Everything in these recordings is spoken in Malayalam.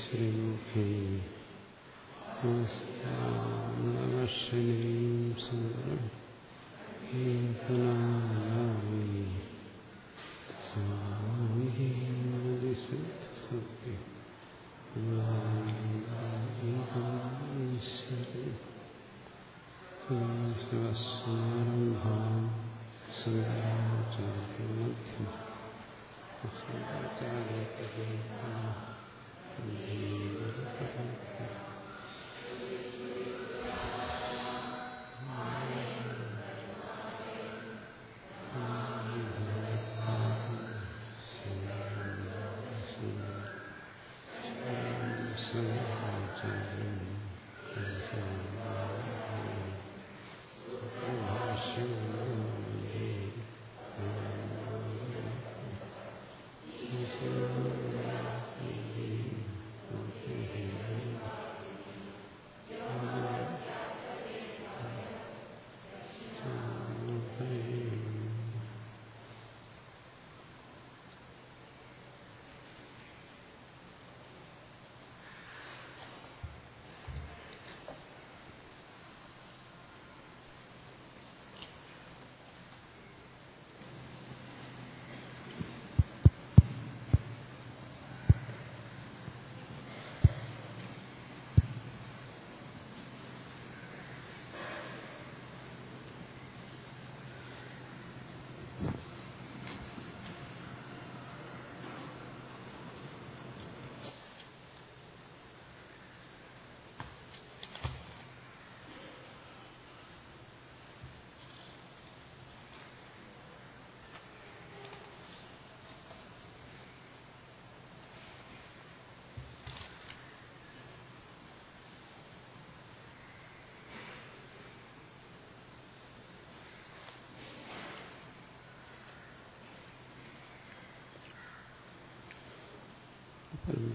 ശ്രീമുഖേ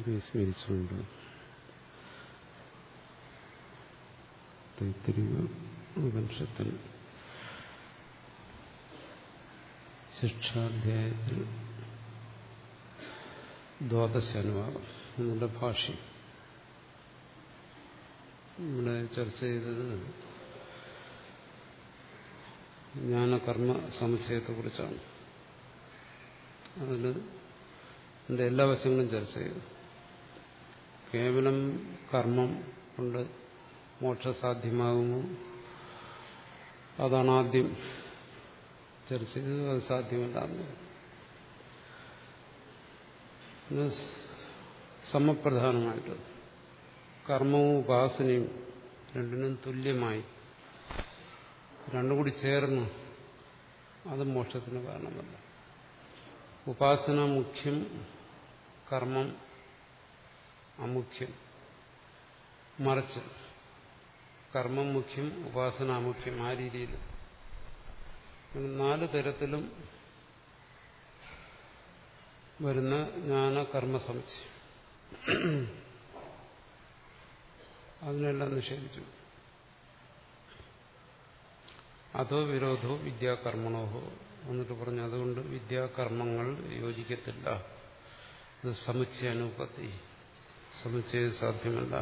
സ്മരിച്ചുകൊണ്ട് തൈത്തിരിക ഉപനിഷത്തിൽ ശിക്ഷാധ്യായത്തിൽ ദ്വാദശാനുഭാവം എന്നുള്ള ഭാഷ്യം ഇവിടെ ചർച്ച ചെയ്തത് ജ്ഞാനകർമ്മ സമുച്ചയത്തെക്കുറിച്ചാണ്. അതിൽ എന്റെ എല്ലാ വശങ്ങളും ചർച്ച ചെയ്തു. കേവലം കർമ്മം കൊണ്ട് മോക്ഷം സാധ്യമാകുമോ അതാണ് ആദ്യം ചർച്ച ചെയ്തത് അത് സാധ്യമല്ല സമപ്രധാനമായിട്ട് കർമ്മവും ഉപാസനയും രണ്ടിനും തുല്യമായി രണ്ടും കൂടി ചേർന്ന് അത് മോക്ഷത്തിന് കാരണമല്ല. ഉപാസന മുഖ്യം കർമ്മം അമുഖ്യം. മറിച്ച്. കർമ്മം മുഖ്യം ഉപാസന അമുഖ്യം ആ രീതിയിൽ. നാല് തരത്തിലും വരുന്ന ജ്ഞാന കർമ്മ സമുച്ചയം അതിനെല്ലാം നിഷേധിച്ചു. അതോ വിരോധോ വിദ്യാകർമ്മണോഹോ എന്നിട്ട് പറഞ്ഞു. അതുകൊണ്ട് വിദ്യാകർമ്മങ്ങൾ യോജിക്കത്തില്ല. ഇത് സമുച്ചയ അനുപത്തി സമുച്ചയ സാധ്യമല്ല.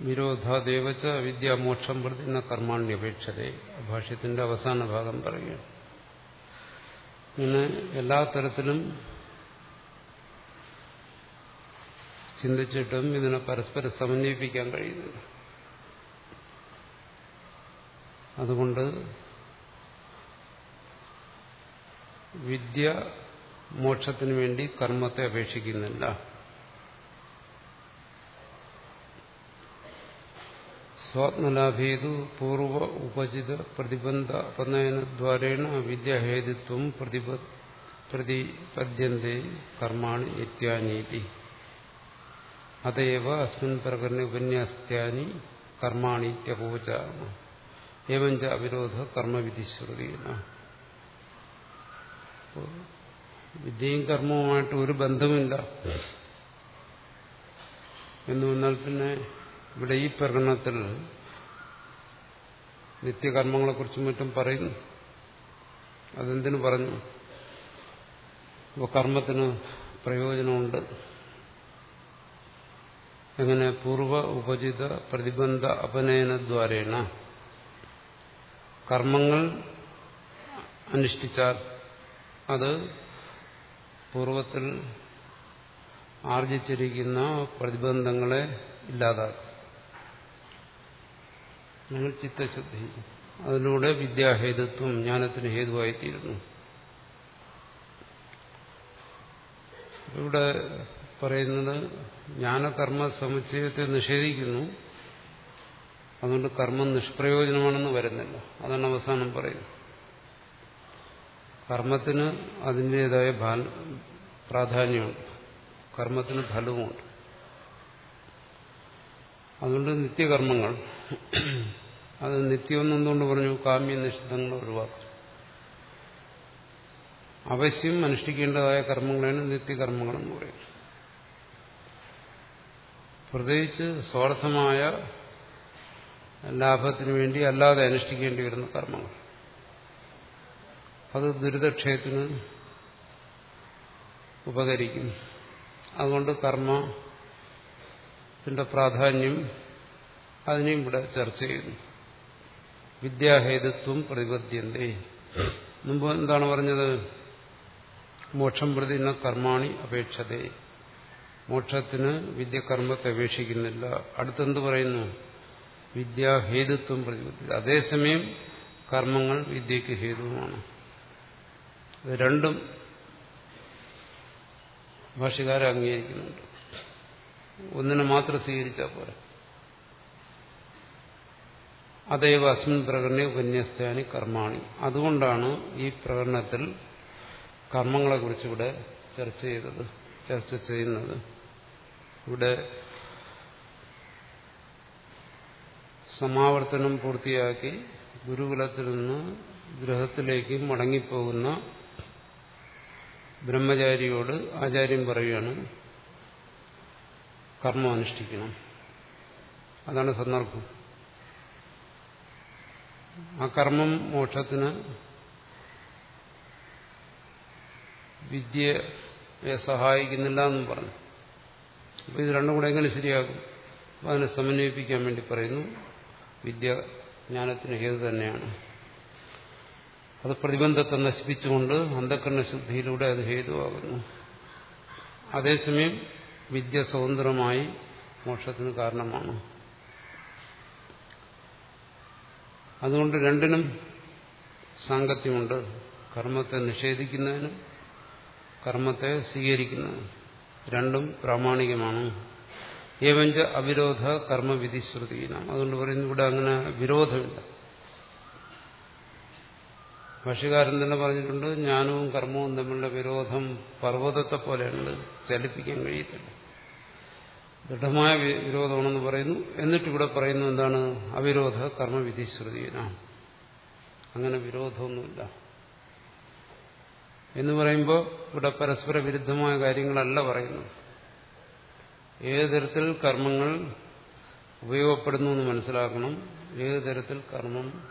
വിരോധാദേവച്ച വിദ്യാമോക്ഷം പ്രതി എന്ന കർമാണ്യപേക്ഷതേ. ഭാഷ്യത്തിന്റെ അവസാന ഭാഗം പറയുകയാണ് ഇങ്ങനെ എല്ലാ തരത്തിലും ചിന്തിച്ചിട്ടും ഇതിനെ പരസ്പരം സമന്വയിപ്പിക്കാൻ കഴിയുന്നില്ല. അതുകൊണ്ട് വിദ്യ മോക്ഷത്തിന് വേണ്ടി കർമ്മത്തെ അപേക്ഷിക്കുന്നില്ല. സ്വാത്മലാഭേതു പൂർവ ഉപചിത പ്രതിബന്ധ പ്രനയനദ്വാരേണ വിദ്യാഹേതുത്വം പ്രതിപദ്യന്തേ കർമാണി ഇത്യാനീതി അതേവ അസ്മിൻ പ്രകരണ കർമാണി കർമാണിത്യപോച ഏവഞ്ച അവിരോധ കർമ്മവിധിശ്രുതി വിദ്യയും കർമ്മവുമായിട്ട് ഒരു ബന്ധമില്ല. എന്ന് വന്നാൽ പിന്നെ ഇവിടെ ഈ പ്രകടനത്തിൽ നിത്യകർമ്മങ്ങളെക്കുറിച്ചും മറ്റും പറയുന്നു. അതെന്തിനു പറഞ്ഞു? കർമ്മത്തിന് പ്രയോജനമുണ്ട്. എങ്ങനെ? പൂർവ ഉപചിത പ്രതിബന്ധ അപനയനദ്വാരേണ. കർമ്മങ്ങൾ അനുഷ്ഠിച്ചാൽ അത് പൂർവത്തിൽ ആർജിച്ചിരിക്കുന്ന പ്രതിബന്ധങ്ങളെ ഇല്ലാതാക്കും. നിങ്ങൾ ചിത്തശുദ്ധി അതിലൂടെ വിദ്യാഹേതുത്വം ജ്ഞാനത്തിന് ഹേതുവായിത്തീരുന്നു. ഇവിടെ പറയുന്നത് ജ്ഞാനകർമ്മ സമുച്ചയത്തെ നിഷേധിക്കുന്നു. അതുകൊണ്ട് കർമ്മം നിഷ്പ്രയോജനമാണെന്ന് വരുന്നില്ല. അതാണ് അവസാനം പറയുന്നത്. കർമ്മത്തിന് അതിന്റെതായ പ്രാധാന്യമുണ്ട്. കർമ്മത്തിന് ഫലവുമുണ്ട്. അതുകൊണ്ട് നിത്യകർമ്മങ്ങൾ അത് നിത്യമെന്ന് എന്തുകൊണ്ട് പറഞ്ഞു കാമ്യ നിഷിദ്ധങ്ങൾ ഒഴിവാക്കും. അവശ്യം അനുഷ്ഠിക്കേണ്ടതായ കർമ്മങ്ങളാണ് നിത്യകർമ്മങ്ങളെന്ന് പറയുന്നത്. പ്രത്യേകിച്ച് സ്വാർത്ഥമായ ലാഭത്തിനു വേണ്ടി അല്ലാതെ അനുഷ്ഠിക്കേണ്ടി വരുന്ന കർമ്മങ്ങൾ. അത് ദുരിതക്ഷയത്തിന് ഉപകരിക്കും അതുകൊണ്ട് കർമ്മത്തിന്റെ പ്രാധാന്യം അതിനെയും ഇവിടെ ചർച്ച ചെയ്യുന്നു. വിദ്യാഹേതുത്വം പ്രതിപദ്ധ്യന്തേ മുമ്പ് എന്താണ് പറഞ്ഞത്? മോക്ഷം പ്രതി കർമാണി അപേക്ഷതേ. മോക്ഷത്തിന് വിദ്യകർമ്മത്തെ അപേക്ഷിക്കുന്നില്ല അടുത്തെന്ത് പറയുന്നു? വിദ്യാഹേതുത്വം പ്രതിപത്തി അതേസമയം കർമ്മങ്ങൾ വിദ്യയ്ക്ക് ഹേതുവുമാണ്. രണ്ടും ഭാഷകാരെ അംഗീകരിക്കുന്നുണ്ട്. ഒന്നിനെ മാത്രം സ്വീകരിച്ചാൽ പോരാ. അതേവ അസ്മിൻ പ്രകടന ഉപന്യസ്താനി കർമാണി. അതുകൊണ്ടാണ് ഈ പ്രകടനത്തിൽ കർമ്മങ്ങളെക്കുറിച്ച് ഇവിടെ ചർച്ച ചെയ്തത് ചർച്ച ചെയ്യുന്നത്. ഇവിടെ സമാവർത്തനം പൂർത്തിയാക്കി ഗുരുകുലത്തിൽ നിന്ന് ഗൃഹത്തിലേക്ക് മടങ്ങിപ്പോകുന്ന ബ്രഹ്മചാരിയോട് ആചാര്യം പറയുകയാണ് കർമ്മം അനുഷ്ഠിക്കണം. അതാണ് സന്ദർഭം. ആ കർമ്മം മോക്ഷത്തിന് വിദ്യയെ സഹായിക്കുന്നില്ല എന്നും പറഞ്ഞു. അപ്പോൾ ഇത് രണ്ടും കൂടെ എങ്ങനെ ശരിയാകും? അതിനെ സമന്വയിപ്പിക്കാൻ വേണ്ടി പറയുന്നു. വിദ്യ ജ്ഞാനത്തിന് ഹേതു തന്നെയാണ്. അത് പ്രതിബന്ധത്തെ നശിപ്പിച്ചുകൊണ്ട് അന്ധക്കരണ ശുദ്ധിയിലൂടെ അത് ഹേതുവാകുന്നു. അതേസമയം വിദ്യ സ്വതന്ത്രമായി മോക്ഷത്തിന് കാരണമാണ്. അതുകൊണ്ട് രണ്ടിനും സാങ്കത്യമുണ്ട്. കർമ്മത്തെ നിഷേധിക്കുന്നതിനും കർമ്മത്തെ സ്വീകരിക്കുന്നതിനും. രണ്ടും പ്രാമാണികമാണ്. ഏവഞ്ച അവിരോധ കർമ്മവിധിശ്രുതിയിനാണ് അതുകൊണ്ട് പറയുന്നു ഇവിടെ അങ്ങനെ വിരോധമില്ല. ഭക്ഷ്യകാരൻ തന്നെ പറഞ്ഞിട്ടുണ്ട് ജ്ഞാനവും കർമ്മവും തമ്മിലുള്ള വിരോധം പർവതത്തെ പോലെയുണ്ട് ചലിപ്പിക്കാൻ കഴിയത്തില്ല. ദൃഢമായ വിരോധമാണെന്ന് പറയുന്നു. എന്നിട്ട് ഇവിടെ പറയുന്നു എന്താണ്? അവിരോധ കർമ്മവിധിശ്രുതിയിനാണ് അങ്ങനെ വിരോധമൊന്നുമില്ല. എന്ന് പറയുമ്പോൾ ഇവിടെ പരസ്പര വിരുദ്ധമായ കാര്യങ്ങളല്ല പറയുന്നത്. ഏത് തരത്തിൽ കർമ്മങ്ങൾ ഉപയോഗപ്പെടുന്നു എന്ന് മനസ്സിലാക്കണം ഏത് തരത്തിൽ കർമ്മം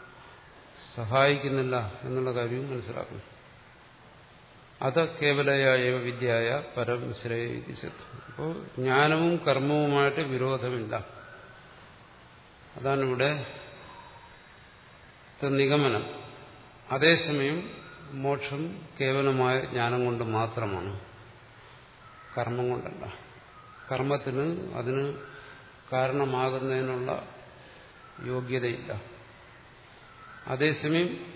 സഹായിക്കുന്നില്ല എന്നുള്ള കാര്യവും മനസ്സിലാക്കണം. അത് കേവലയായ വിദ്യയായ പരം ശ്രേയിച്ചു അപ്പോൾ ജ്ഞാനവും കർമ്മവുമായിട്ട് വിരോധമില്ല. അതാണ് ഇവിടെ നിഗമനം. അതേസമയം മോക്ഷം കേവലമായ ജ്ഞാനം കൊണ്ട് മാത്രമാണ് കർമ്മം കൊണ്ടല്ല. കർമ്മത്തിന് അതിന് കാരണമാകുന്നതിനുള്ള യോഗ്യതയില്ല. അതേസമയം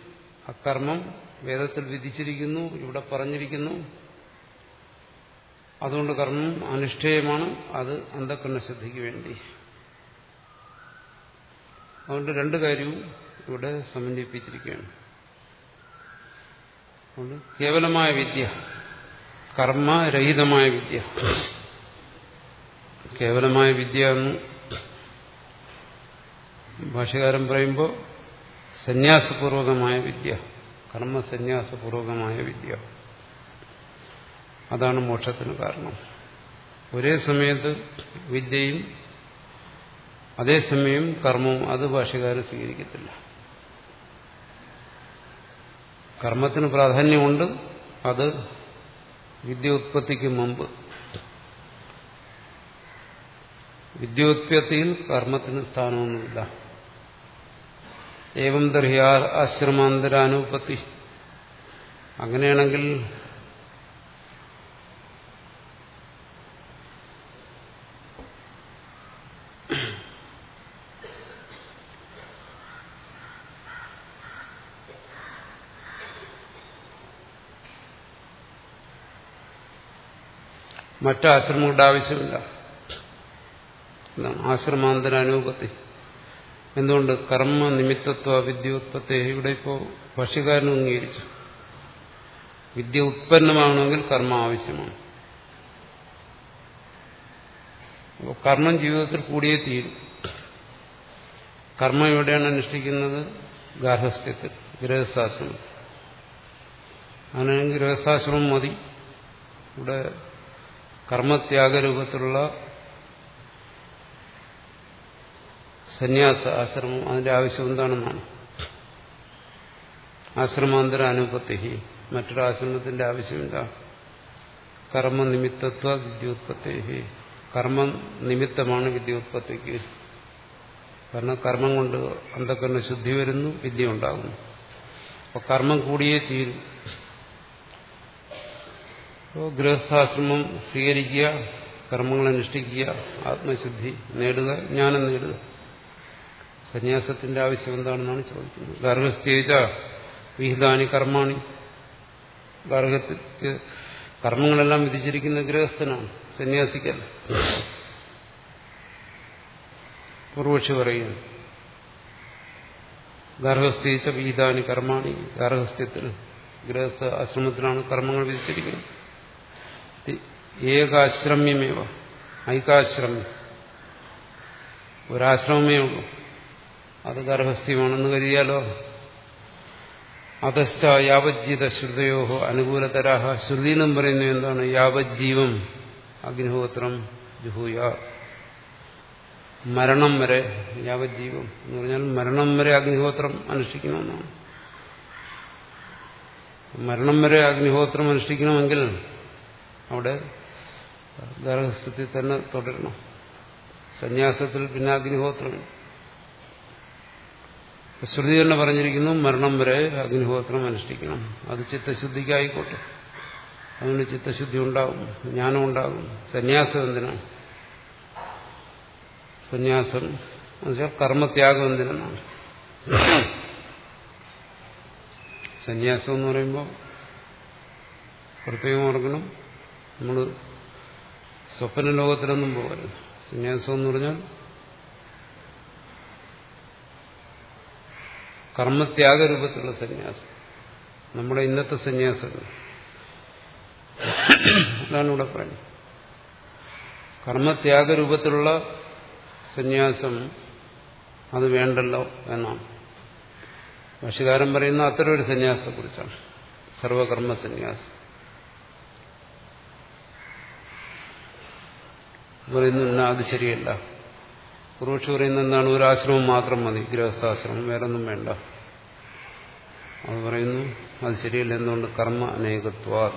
അക്കർമ്മം വേദത്തിൽ വിധിച്ചിരിക്കുന്നു ഇവിടെ പറഞ്ഞിരിക്കുന്നു. അതുകൊണ്ട് കർമ്മം അനുഷ്ഠേയമാണ് അത് അന്ധക്കരണശുദ്ധിക്ക് വേണ്ടി. അതുകൊണ്ട് രണ്ട് കാര്യവും ഇവിടെ സമന്വയിപ്പിച്ചിരിക്കുകയാണ്. കേവലമായ വിദ്യ കർമ്മരഹിതമായ വിദ്യ. കേവലമായ വിദ്യ എന്ന് ഭാഷകാരൻ പറയുമ്പോൾ സന്യാസപൂർവകമായ വിദ്യ കർമ്മസന്യാസപൂർവകമായ വിദ്യ. അതാണ് മോക്ഷത്തിന് കാരണം. ഒരേ സമയത്ത് വിദ്യയും അതേസമയം കർമ്മവും അത് ഭാഷകാരൻ സ്വീകരിക്കത്തില്ല. കർമ്മത്തിന് പ്രാധാന്യമുണ്ട് അത് വിദ്യ ഉത്പത്തിക്ക് മുമ്പ്. വിദ്യോത്പത്തിയിൽ കർമ്മത്തിന് സ്ഥാനമൊന്നുമില്ല. ഏവം ദർഹി ആശ്രമാന്തരാനുപത്തി. അങ്ങനെയാണെങ്കിൽ മറ്റാശ്രമങ്ങളുടെ ആവശ്യമില്ല. ആശ്രമാന്തര അനൂപത്തി എന്തുകൊണ്ട് കർമ്മ നിമിത്തത്വ വിദ്യോത്പത്തി ഇവിടെ ഇപ്പോൾ ഭക്ഷ്യക്കാരൻ അംഗീകരിച്ചു. വിദ്യ ഉത്പന്നമാണെങ്കിൽ കർമ്മ ആവശ്യമാണ്. കർമ്മം ജീവിതത്തിൽ കൂടിയേ തീരും. കർമ്മം എവിടെയാണ് അനുഷ്ഠിക്കുന്നത്? ഗാർഹസ്ഥ്യത്തിൽ ഗൃഹസ്ഥാശ്രമം അങ്ങനെയാണെങ്കിൽ ഗൃഹസ്ഥാശ്രമം മതി. ഇവിടെ കർമ്മത്യാഗരൂപത്തിലുള്ള സന്യാസ ആശ്രമം അതിന്റെ ആവശ്യം എന്താണെന്നാണ്? ആശ്രമാന്തര അനുപത്തി മറ്റൊരാശ്രമത്തിന്റെ ആവശ്യം ആവശ്യമില്ല കർമ്മനിമിത്തത്വ വിദ്യോത്പത്തി കർമ്മ നിമിത്തമാണ് വിദ്യോത്പത്തിക്ക്. കാരണം കർമ്മം കൊണ്ട് അന്ധക്കരണ ശുദ്ധി വരുന്നു വിദ്യ ഉണ്ടാകുന്നു. അപ്പോൾ കർമ്മം കൂടിയേ തീരും. അപ്പോൾ ഗൃഹസ്ഥാശ്രമം സ്വീകരിക്കുക കർമ്മങ്ങൾ അനുഷ്ഠിക്കുക ആത്മശുദ്ധി നേടുക ജ്ഞാനം നേടുക. സന്യാസത്തിന്റെ ആവശ്യം എന്താണെന്നാണ് ചോദിക്കുന്നത്. ഗർഭസ്ഥേജ വിഹിതാനി കർമാണി. ഗർഭത്തിൽ കർമ്മങ്ങളെല്ലാം വിധിച്ചിരിക്കുന്ന ഗൃഹസ്ഥനാണ്. സന്യാസിക്കല്ല പൂർവക്ഷി പറയുന്നു. ഗർഭസ്ഥേജ വിഹിതാനി കർമാണി ഗർഭസ്ഥ്യത്തിൽ ഗൃഹസ്ഥ ആശ്രമത്തിലാണ് കർമ്മങ്ങൾ വിധിച്ചിരിക്കുന്നത്. ഏകാശ്രമ്യമേവ. ഐകാശ്രമ്യം. ഒരാശ്രമമേ ഉള്ളൂ. അത് ഗർഭസ്ഥ്യമാണെന്ന് കരുതിയാലോ? അതസ്ഥ യാവജ്ജീത ശ്രുതയോ അനുകൂലതരാഹ. ശ്രുതിനും പറയുന്നത് എന്താണ്? യാവജ്ജീവം അഗ്നിഹോത്രം ജുഹൂയ. മരണം വരെ യാവജ്ജീവം എന്ന് പറഞ്ഞാൽ മരണം വരെ അഗ്നിഹോത്രം അനുഷ്ഠിക്കണമെന്നാണ്. മരണം വരെ അഗ്നിഹോത്രം അനുഷ്ഠിക്കണമെങ്കിൽ അവിടെ ഗർഭസ്ഥത്തിൽ തന്നെ തുടരണം. സന്യാസത്തിൽ പിന്നെ അഗ്നിഹോത്രം. ശ്രുതി തന്നെ പറഞ്ഞിരിക്കുന്നു മരണം വരെ അഗ്നിഹോത്രം അനുഷ്ഠിക്കണം. അത് ചിത്തശുദ്ധിക്കായിക്കോട്ടെ. അങ്ങനെ ചിത്തശുദ്ധി ഉണ്ടാകും ജ്ഞാനം ഉണ്ടാകും. സന്യാസം എന്തിനാണ് സന്യാസം എന്നുവെച്ചാൽ കർമ്മത്യാഗം എന്തിനാണ്? സന്യാസം എന്ന് പറയുമ്പോൾ പ്രത്യേകം ഓർക്കണം. നമ്മൾ സ്വപ്ന ലോകത്തിലൊന്നും പോകരുത്. സന്യാസം എന്ന് പറഞ്ഞാൽ കർമ്മത്യാഗരൂപത്തിലുള്ള സന്യാസം. നമ്മുടെ ഇന്നത്തെ സന്യാസങ്ങൾ അതാണ് ഇവിടെ പറയുന്നത്. കർമ്മത്യാഗരൂപത്തിലുള്ള സന്യാസം അത് വേണ്ടല്ലോ എന്നാണ്. ഭക്ഷ്യകാരൻ പറയുന്ന അത്തരം ഒരു സന്യാസത്തെക്കുറിച്ചാണ്. സർവകർമ്മ സന്യാസം. പറയുന്നു അത് ശരിയല്ല. കുറച്ച് പറയുന്ന എന്താണ് ഒരു ആശ്രമം മാത്രം മതി ഗൃഹസ്ഥാശ്രമം വേറൊന്നും വേണ്ട. അത് പറയുന്നു അത് ശരിയല്ല. എന്തുകൊണ്ട് കർമ്മ അനേകത്വ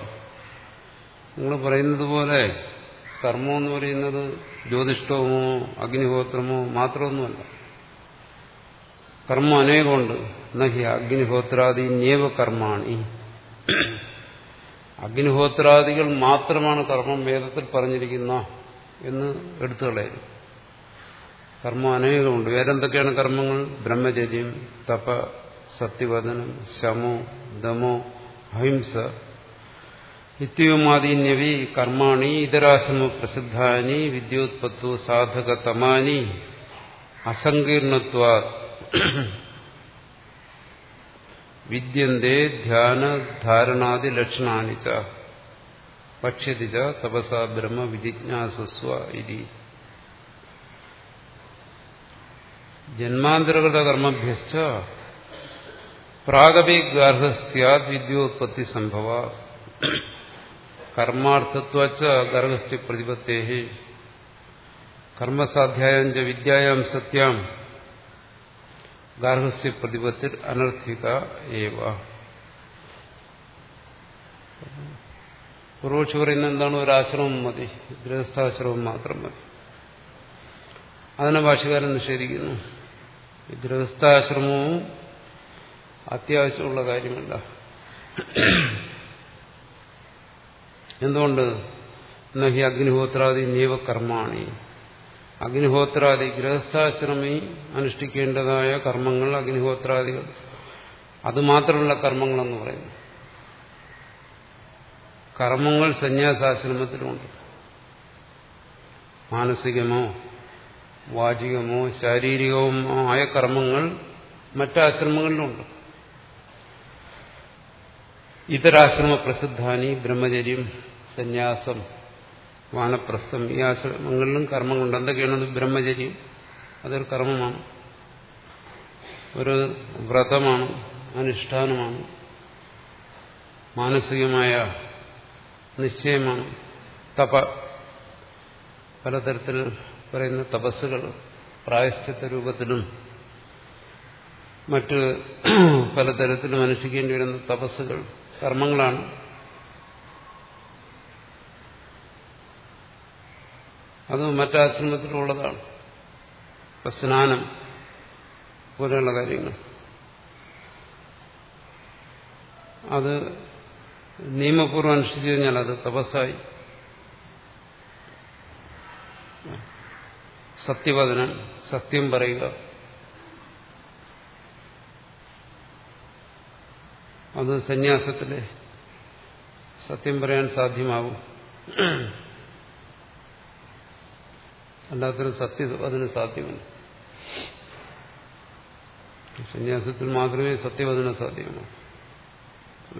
നിങ്ങൾ പറയുന്നത് പോലെ കർമ്മം എന്ന് പറയുന്നത് ജ്യോതിഷ്ടമോ അഗ്നിഹോത്രമോ മാത്രമൊന്നുമല്ല. കർമ്മം അനേകമുണ്ട്. നഹി അഗ്നിഹോത്രാദി നിയവ കർമാണി. അഗ്നിഹോത്രാദികൾ മാത്രമാണ് കർമ്മം വേദത്തിൽ പറഞ്ഞിരിക്കുന്ന എന്ന് എടുത്തു കളയരുത് കർമ്മം അനേകമുണ്ട്. വേറെന്തൊക്കെയാണ് കർമ്മങ്ങൾ? ബ്രഹ്മചര്യം തപ സത്യവദനം ശമോ ദമോ അഹിംസ. നിത്യവുമാദീന്യവി കർമാണി ഇതരാശ്രമ പ്രസിദ്ധാനി വിദ്യോത്പത്തു സാധകതമാനി അസങ്കീർണത്വാ. വിദ്യന്തേ ധ്യാന ധാരണാദി ലക്ഷണാനി ച. പക്ഷ്യതി ബ്രഹ്മ വിജിജ്ഞാസസ്വ ഇതി. ജന്മാന്തരകൃത കർമ്മഭ്യശ്ച പ്രാഗപി ഗാർഹസ്ഥ്യാത് വിദ്യോത്പത്തി സംഭവ കർമാർത്ഥത്വച്ച ഗർഹസ്ഥ്യ പ്രതിപത്തേ കർമ്മസാധ്യായം ച വിദ്യായാം സത്യാം. ഗാർഹസ്ഥ്യ പ്രതിപത്തിൽ അനർത്ഥിക ഏവ. പൂർവക്ഷി പറയുന്ന എന്താണ്? ഒരാശ്രമം മതി. ഗൃഹസ്ഥാശ്രമം മാത്രം മതി. അതിനെ ഭാഷകാരൻ നിഷേധിക്കുന്നു. ഗൃഹസ്ഥാശ്രമവും അത്യാവശ്യമുള്ള കാര്യമല്ല എന്തുകൊണ്ട്? നഹി അഗ്നിഹോത്രാദി നിയമകർമാണി അഗ്നിഹോത്രാദി ഗൃഹസ്ഥാശ്രമി അനുഷ്ഠിക്കേണ്ടതായ കർമ്മങ്ങൾ അഗ്നിഹോത്രാദികൾ. അതുമാത്രമുള്ള കർമ്മങ്ങളെന്ന് പറയുന്നു കർമ്മങ്ങൾ സന്യാസാശ്രമത്തിലുണ്ട്. മാനസികമോ വാചികമോ ശാരീരികമോ ആയ കർമ്മങ്ങൾ മറ്റാശ്രമങ്ങളിലുണ്ട്. ഇതരാശ്രമ പ്രസിദ്ധാനി ബ്രഹ്മചര്യം സന്യാസം വാനപ്രസ്ഥം ഈ ആശ്രമങ്ങളിലും കർമ്മങ്ങളുണ്ട്. എന്തൊക്കെയാണത് ബ്രഹ്മചര്യം? അതൊരു കർമ്മമാണ്. ഒരു വ്രതമാണ് അനുഷ്ഠാനമാണ്. മാനസികമായ നിശ്ചയമാണ്. തപ പലതരത്തിൽ പറയുന്ന തപസ്സുകൾ പ്രായശ്ചിത്ത രൂപത്തിലും മറ്റ് പലതരത്തിലും അനുഷ്ഠിക്കേണ്ടി വരുന്ന തപസ്സുകൾ കർമ്മങ്ങളാണ്. അത് മറ്റാശ്രമത്തിലുള്ളതാണ്. ഇപ്പൊ സ്നാനം പോലെയുള്ള കാര്യങ്ങൾ. അത് നിയമപൂർവം അനുഷ്ഠിച്ചു കഴിഞ്ഞാൽ അത് തപസ്സായി. സത്യവദനം സത്യം പറയുക. അത് സന്യാസത്തിലെ സത്യം പറയാൻ സാധ്യമാകും. അല്ലാത്തൊരു സത്യം അതിന് സാധ്യമല്ല. സന്യാസത്തിൽ മാത്രമേ സത്യവചന സാധ്യമാകൂ.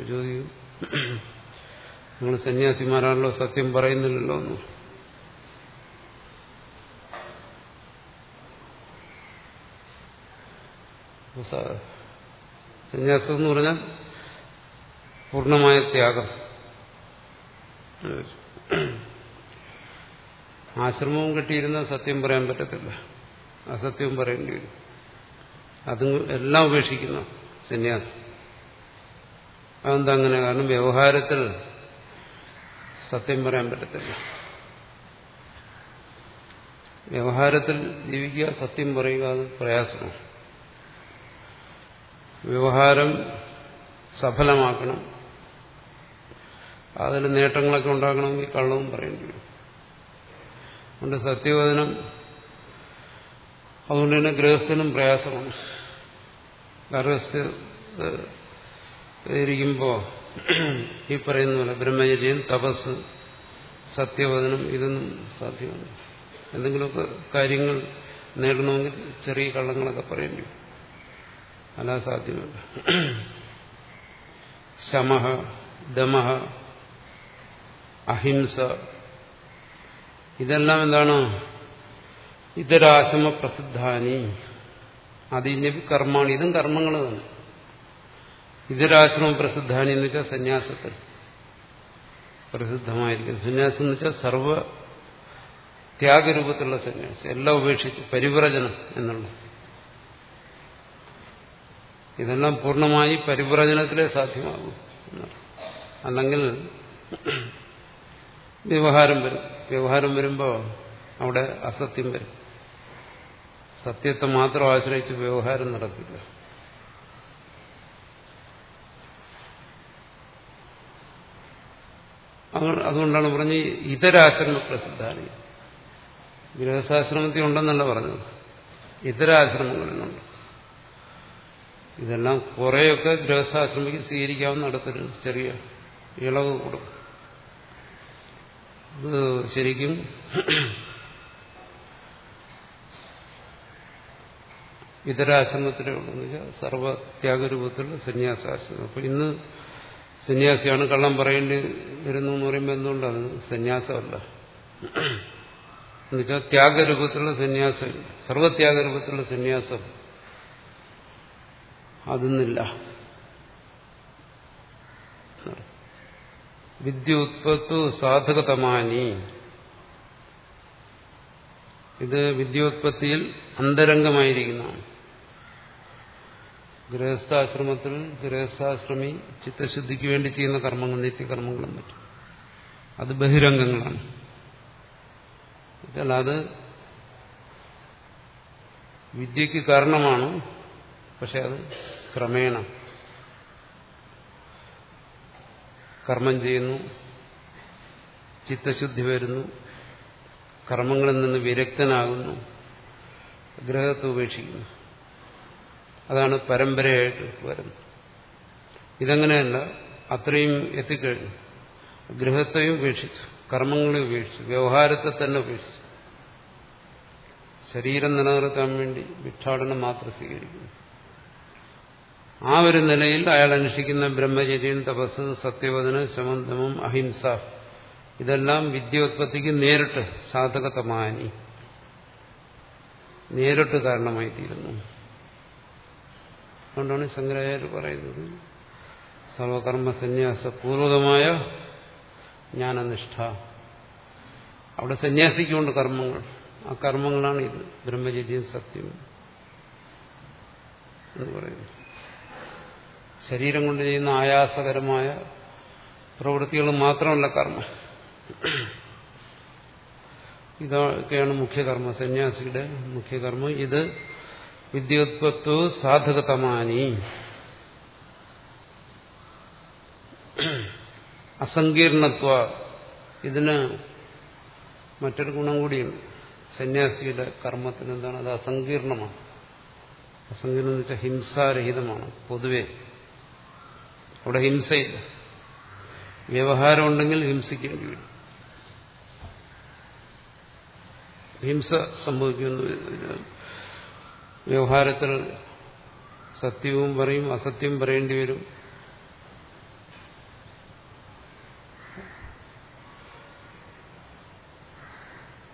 ചോദിക്കും. നിങ്ങൾ സന്യാസിമാരാണല്ലോ സത്യം പറയുന്നില്ലല്ലോ എന്ന്. സന്യാസം എന്ന് പറഞ്ഞാൽ പൂർണമായ ത്യാഗം. ആശ്രമവും കിട്ടിയിരുന്ന സത്യം പറയാൻ പറ്റത്തില്ല. അസത്യവും പറയേണ്ടി വരും. അത് എല്ലാം ഉപേക്ഷിക്കുന്ന സന്യാസം. അതെന്താ അങ്ങനെ? കാരണം വ്യവഹാരത്തിൽ സത്യം പറയാൻ പറ്റത്തില്ല. വ്യവഹാരത്തിൽ ജീവിക്കുക സത്യം പറയുക അത് പ്രയാസമാണ്. വ്യവഹാരം സഫലമാക്കണം. അതിൽ നേട്ടങ്ങളൊക്കെ ഉണ്ടാക്കണമെങ്കിൽ കള്ളവും പറയേണ്ടി വരും. അതുകൊണ്ട് സത്യവചനം അതുകൊണ്ട് തന്നെ ഗൃഹസ്ഥനും പ്രയാസമാണ്. ഗർഭസ്ഥിരിക്കുമ്പോൾ ഈ പറയുന്ന പോലെ ബ്രഹ്മചര്യം തപസ് സത്യവചനം ഇതൊന്നും സാധ്യമല്ല. എന്തെങ്കിലുമൊക്കെ കാര്യങ്ങൾ നേടണമെങ്കിൽ ചെറിയ കള്ളങ്ങളൊക്കെ പറയേണ്ടി വരും. അല്ലാതെ സാധ്യമല്ല ശമഹ ദമഹ അഹിംസ ഇതെല്ലാം എന്താണ്? ഇതരാശമ പ്രസിദ്ധാനി. അതിന്റെ കർമ്മമാണ്. ഇതും കർമ്മങ്ങൾ തന്നെ. ഇതരാശ്രമ പ്രസിദ്ധാനി എന്ന് വെച്ചാൽ സന്യാസത്തിൽ പ്രസിദ്ധമായിരിക്കും സന്യാസം എന്ന് വെച്ചാൽ സർവ ത്യാഗരൂപത്തിലുള്ള സന്യാസം. എല്ലാം ഉപേക്ഷിച്ച് പരിവ്രജനം എന്നുള്ള ഇതെല്ലാം പൂർണമായി പരിവ്രജനത്തിലേ സാധ്യമാകും. അല്ലെങ്കിൽ വ്യവഹാരം വരും. വ്യവഹാരം വരുമ്പോൾ അവിടെ അസത്യം വരും. സത്യത്തെ മാത്രം ആശ്രയിച്ച് വ്യവഹാരം നടക്കില്ല. അതുകൊണ്ടാണ് പറഞ്ഞ് ഇതരാശ്രമ പ്രസിദ്ധാനി ഗൃഹസ്ഥാശ്രമത്തിൽ ഉണ്ടെന്നല്ല പറഞ്ഞത്. ഇതരാശ്രമങ്ങളിലുണ്ട്. ഇതെല്ലാം കുറേയൊക്കെ ഗൃഹസ്ഥാശ്രമിക്ക് സ്വീകരിക്കാവുന്ന നടത്തരുത് ചെറിയ ഇളവ് കൊടുക്കും. ഇത് ശരിക്കും ഇതരാശ്രമത്തിലേ ഉള്ളൂ എന്ന് വെച്ചാൽ സർവത്യാഗരൂപത്തിലുള്ള സന്യാസാശ്രമം. അപ്പൊ ഇന്ന് സന്യാസിയാണ് കള്ളം പറയേണ്ടി വരുന്നു എന്ന് പറയുമ്പോൾ എന്തുകൊണ്ടാണ്? സന്യാസമല്ല. എന്നുവെച്ചാൽ ത്യാഗരൂപത്തിലുള്ള സന്യാസം സർവത്യാഗരൂപത്തിലുള്ള സന്യാസം. അതൊന്നില്ല വിദ്യോത്പത്തു സാധകതമാനി. ഇത് വിദ്യോത്പത്തിയിൽ അന്തരംഗമായിരിക്കുന്നതാണ്. ഗൃഹസ്ഥാശ്രമത്തിൽ ഗൃഹസ്ഥാശ്രമി ചിത്തശുദ്ധിക്ക് വേണ്ടി ചെയ്യുന്ന കർമ്മങ്ങൾ നിത്യകർമ്മങ്ങളും മറ്റും അത് ബഹിരംഗങ്ങളാണ്. എന്നാൽ അത് വിദ്യക്ക് കാരണമാണ്. പക്ഷെ അത് ക്രമേണ കർമ്മം ചെയ്യുന്നു ചിത്തശുദ്ധി വരുന്നു കർമ്മങ്ങളിൽ നിന്ന് വിരക്തനാകുന്നു ഗ്രഹത്തെ ഉപേക്ഷിക്കുന്നു. അതാണ് പരമ്പരയായിട്ട് വരുന്നത്. ഇതങ്ങനെയല്ല അത്രയും എത്തിക്കഴിഞ്ഞു. ഗൃഹത്തെയും ഉപേക്ഷിച്ചു കർമ്മങ്ങളെ ഉപേക്ഷിച്ചു വ്യവഹാരത്തെ തന്നെ ഉപേക്ഷിച്ചു. ശരീരം നിലനിർത്താൻ വേണ്ടി ഭിക്ഷാടനം മാത്രം സ്വീകരിക്കുന്നു. ആ ഒരു നിലയിൽ അയാൾ അനുഷ്ഠിക്കുന്ന ബ്രഹ്മചര്യം തപസ് സത്യവദന ശമന്തമം അഹിംസ ഇതെല്ലാം വിദ്യോത്പത്തിക്ക് നേരിട്ട് സാധകതമാനി നേരിട്ട് കാരണമായി തീരുന്നു അതുകൊണ്ടാണ് ശങ്കരാചാര്യ പറയുന്നത് സർവകർമ്മ സന്യാസ പൂർവകമായ ജ്ഞാനനിഷ്ഠ. അവിടെ സന്യാസിക്കുകൊണ്ട് കർമ്മങ്ങൾ. ആ കർമ്മങ്ങളാണ് ഇത് ബ്രഹ്മചര്യം സത്യം എന്ന് പറയുന്നു ശരീരം കൊണ്ട് ചെയ്യുന്ന ആയാസകരമായ പ്രവൃത്തികൾ മാത്രമല്ല കർമ്മം. ഇതൊക്കെയാണ് മുഖ്യകർമ്മ. സന്യാസിയുടെ മുഖ്യകർമ്മം. ഇത് വിദ്യോത്പത്വ സാധകതമാനി. അസങ്കീർണത്വ. ഇതിന് മറ്റൊരു ഗുണം കൂടിയുണ്ട്. സന്യാസിയുടെ കർമ്മത്തിന് എന്താണ് അത് അസങ്കീർണമാണ്. അസങ്കീർണം എന്ന് വെച്ചാൽ ഹിംസാരഹിതമാണ് പൊതുവെ. അവിടെ ഹിംസയില്ല വ്യവഹാരം ഉണ്ടെങ്കിൽ ഹിംസിക്കേണ്ടി വരും. ഹിംസ സംഭവിക്കുന്നു വ്യവഹാരത്തിൽ സത്യവും പറയും അസത്യവും പറയേണ്ടി വരും.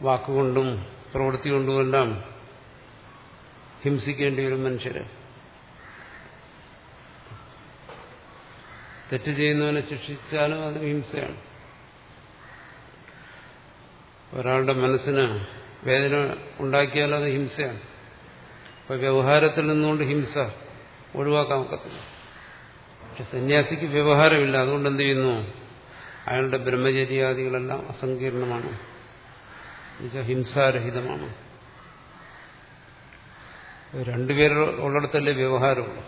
വാക്കുകൊണ്ടും പ്രവൃത്തി കൊണ്ടുമെല്ലാം ഹിംസിക്കേണ്ടി വരും മനുഷ്യരെ. തെറ്റ് ചെയ്യുന്നവനെ ശിക്ഷിച്ചാലും അത് ഹിംസയാണ്. ഒരാളുടെ മനസ്സിന് വേദന ഉണ്ടാക്കിയാലും അത് ഹിംസയാണ്. അപ്പൊ വ്യവഹാരത്തിൽ നിന്നുകൊണ്ട് ഹിംസ ഒഴിവാക്കാൻ ഒക്കത്തില്ല. പക്ഷെ സന്യാസിക്ക് വ്യവഹാരമില്ല. അതുകൊണ്ട് എന്ത് ചെയ്യുന്നു? അയാളുടെ ബ്രഹ്മചര്യാദികളെല്ലാം അസങ്കീർണമാണ്. ഹിംസാരഹിതമാണ്. രണ്ടുപേരുള്ളിടത്തല്ലേ വ്യവഹാരമുള്ളൂ.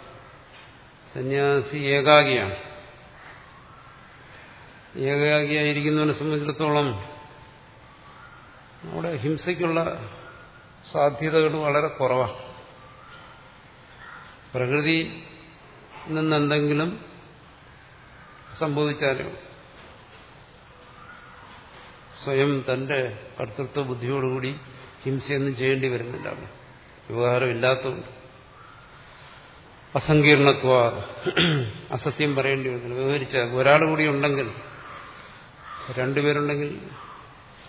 സന്യാസി ഏകാഗിയാണ്. ഏകാഗിയായിരിക്കുന്നവനെ സംബന്ധിച്ചിടത്തോളം നമ്മുടെ ഹിംസയ്ക്കുള്ള സാധ്യതകൾ വളരെ കുറവാണ്. പ്രകൃതി നിന്നെന്തെങ്കിലും സംഭവിച്ചാലും? സ്വയം തന്റെ കർത്തൃത്വ ബുദ്ധിയോടുകൂടി ഹിംസയൊന്നും ചെയ്യേണ്ടി വരുന്നില്ല. വ്യവഹാരമില്ലാത്തതുകൊണ്ട്. അസങ്കീർണത്വ അസത്യം പറയേണ്ടി വരുന്നില്ല. വിവരിച്ച ഒരാൾ കൂടി ഉണ്ടെങ്കിൽ രണ്ടുപേരുണ്ടെങ്കിൽ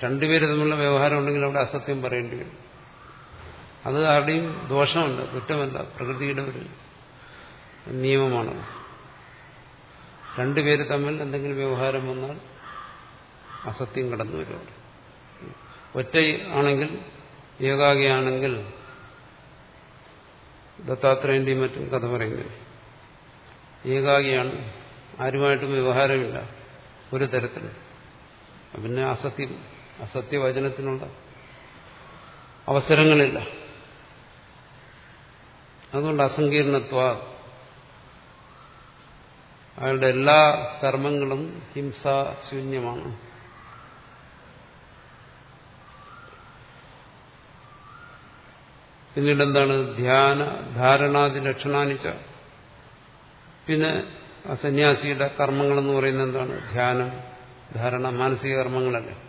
രണ്ടുപേര് തമ്മിലുള്ള വ്യവഹാരം ഉണ്ടെങ്കിൽ അവിടെ അസത്യം പറയേണ്ടി വരും. അത് ആരുടെയും ദോഷമല്ല കുറ്റമല്ല പ്രകൃതിയുടെ ഒരു നിയമമാണ്. രണ്ടുപേര് തമ്മിൽ എന്തെങ്കിലും വ്യവഹാരം വന്നാൽ അസത്യം കടന്നു വരും ഒറ്റ ആണെങ്കിൽ ഏകാഗിയാണെങ്കിൽ ദത്താത്രേന്റെയും മറ്റും കഥ പറയുന്നത് ഏകാഗിയാണ് ആരുമായിട്ടും വ്യവഹാരമില്ല ഒരു തരത്തിലും. പിന്നെ അസത്യം അസത്യവചനത്തിനുള്ള അവസരങ്ങളില്ല. അതുകൊണ്ട് അസങ്കീർണത്വ അയാളുടെ എല്ലാ കർമ്മങ്ങളും ഹിംസാശൂന്യമാണ് പിന്നീട് എന്താണ് ധ്യാന ധാരണാദി ലക്ഷണാനിച്ച. പിന്നെ സന്യാസിയുടെ കർമ്മങ്ങളെന്ന് പറയുന്നത് എന്താണ്? ധ്യാനം. ധാരണ മാനസിക കർമ്മങ്ങളല്ലേ?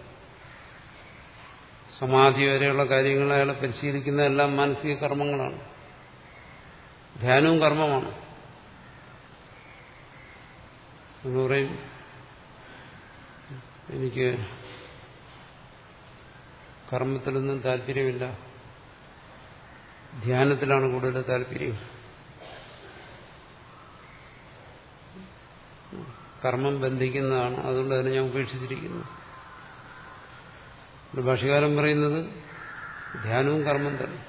സമാധി വരെയുള്ള കാര്യങ്ങൾ അയാളെ പരിശീലിക്കുന്ന എല്ലാം മാനസിക കർമ്മങ്ങളാണ്. ധ്യാനവും കർമ്മമാണ്. എന്ന് പറയും എനിക്ക് കർമ്മത്തിലൊന്നും താല്പര്യമില്ല. ധ്യാനത്തിലാണ് കൂടുതൽ താല്പര്യം. കർമ്മം ബന്ധിക്കുന്നതാണ്. അതുകൊണ്ട് തന്നെ ഞാൻ ഉപേക്ഷിച്ചിരിക്കുന്നു. ഭാഷകാരം പറയുന്നത് ധ്യാനവും കർമ്മം തന്നെ.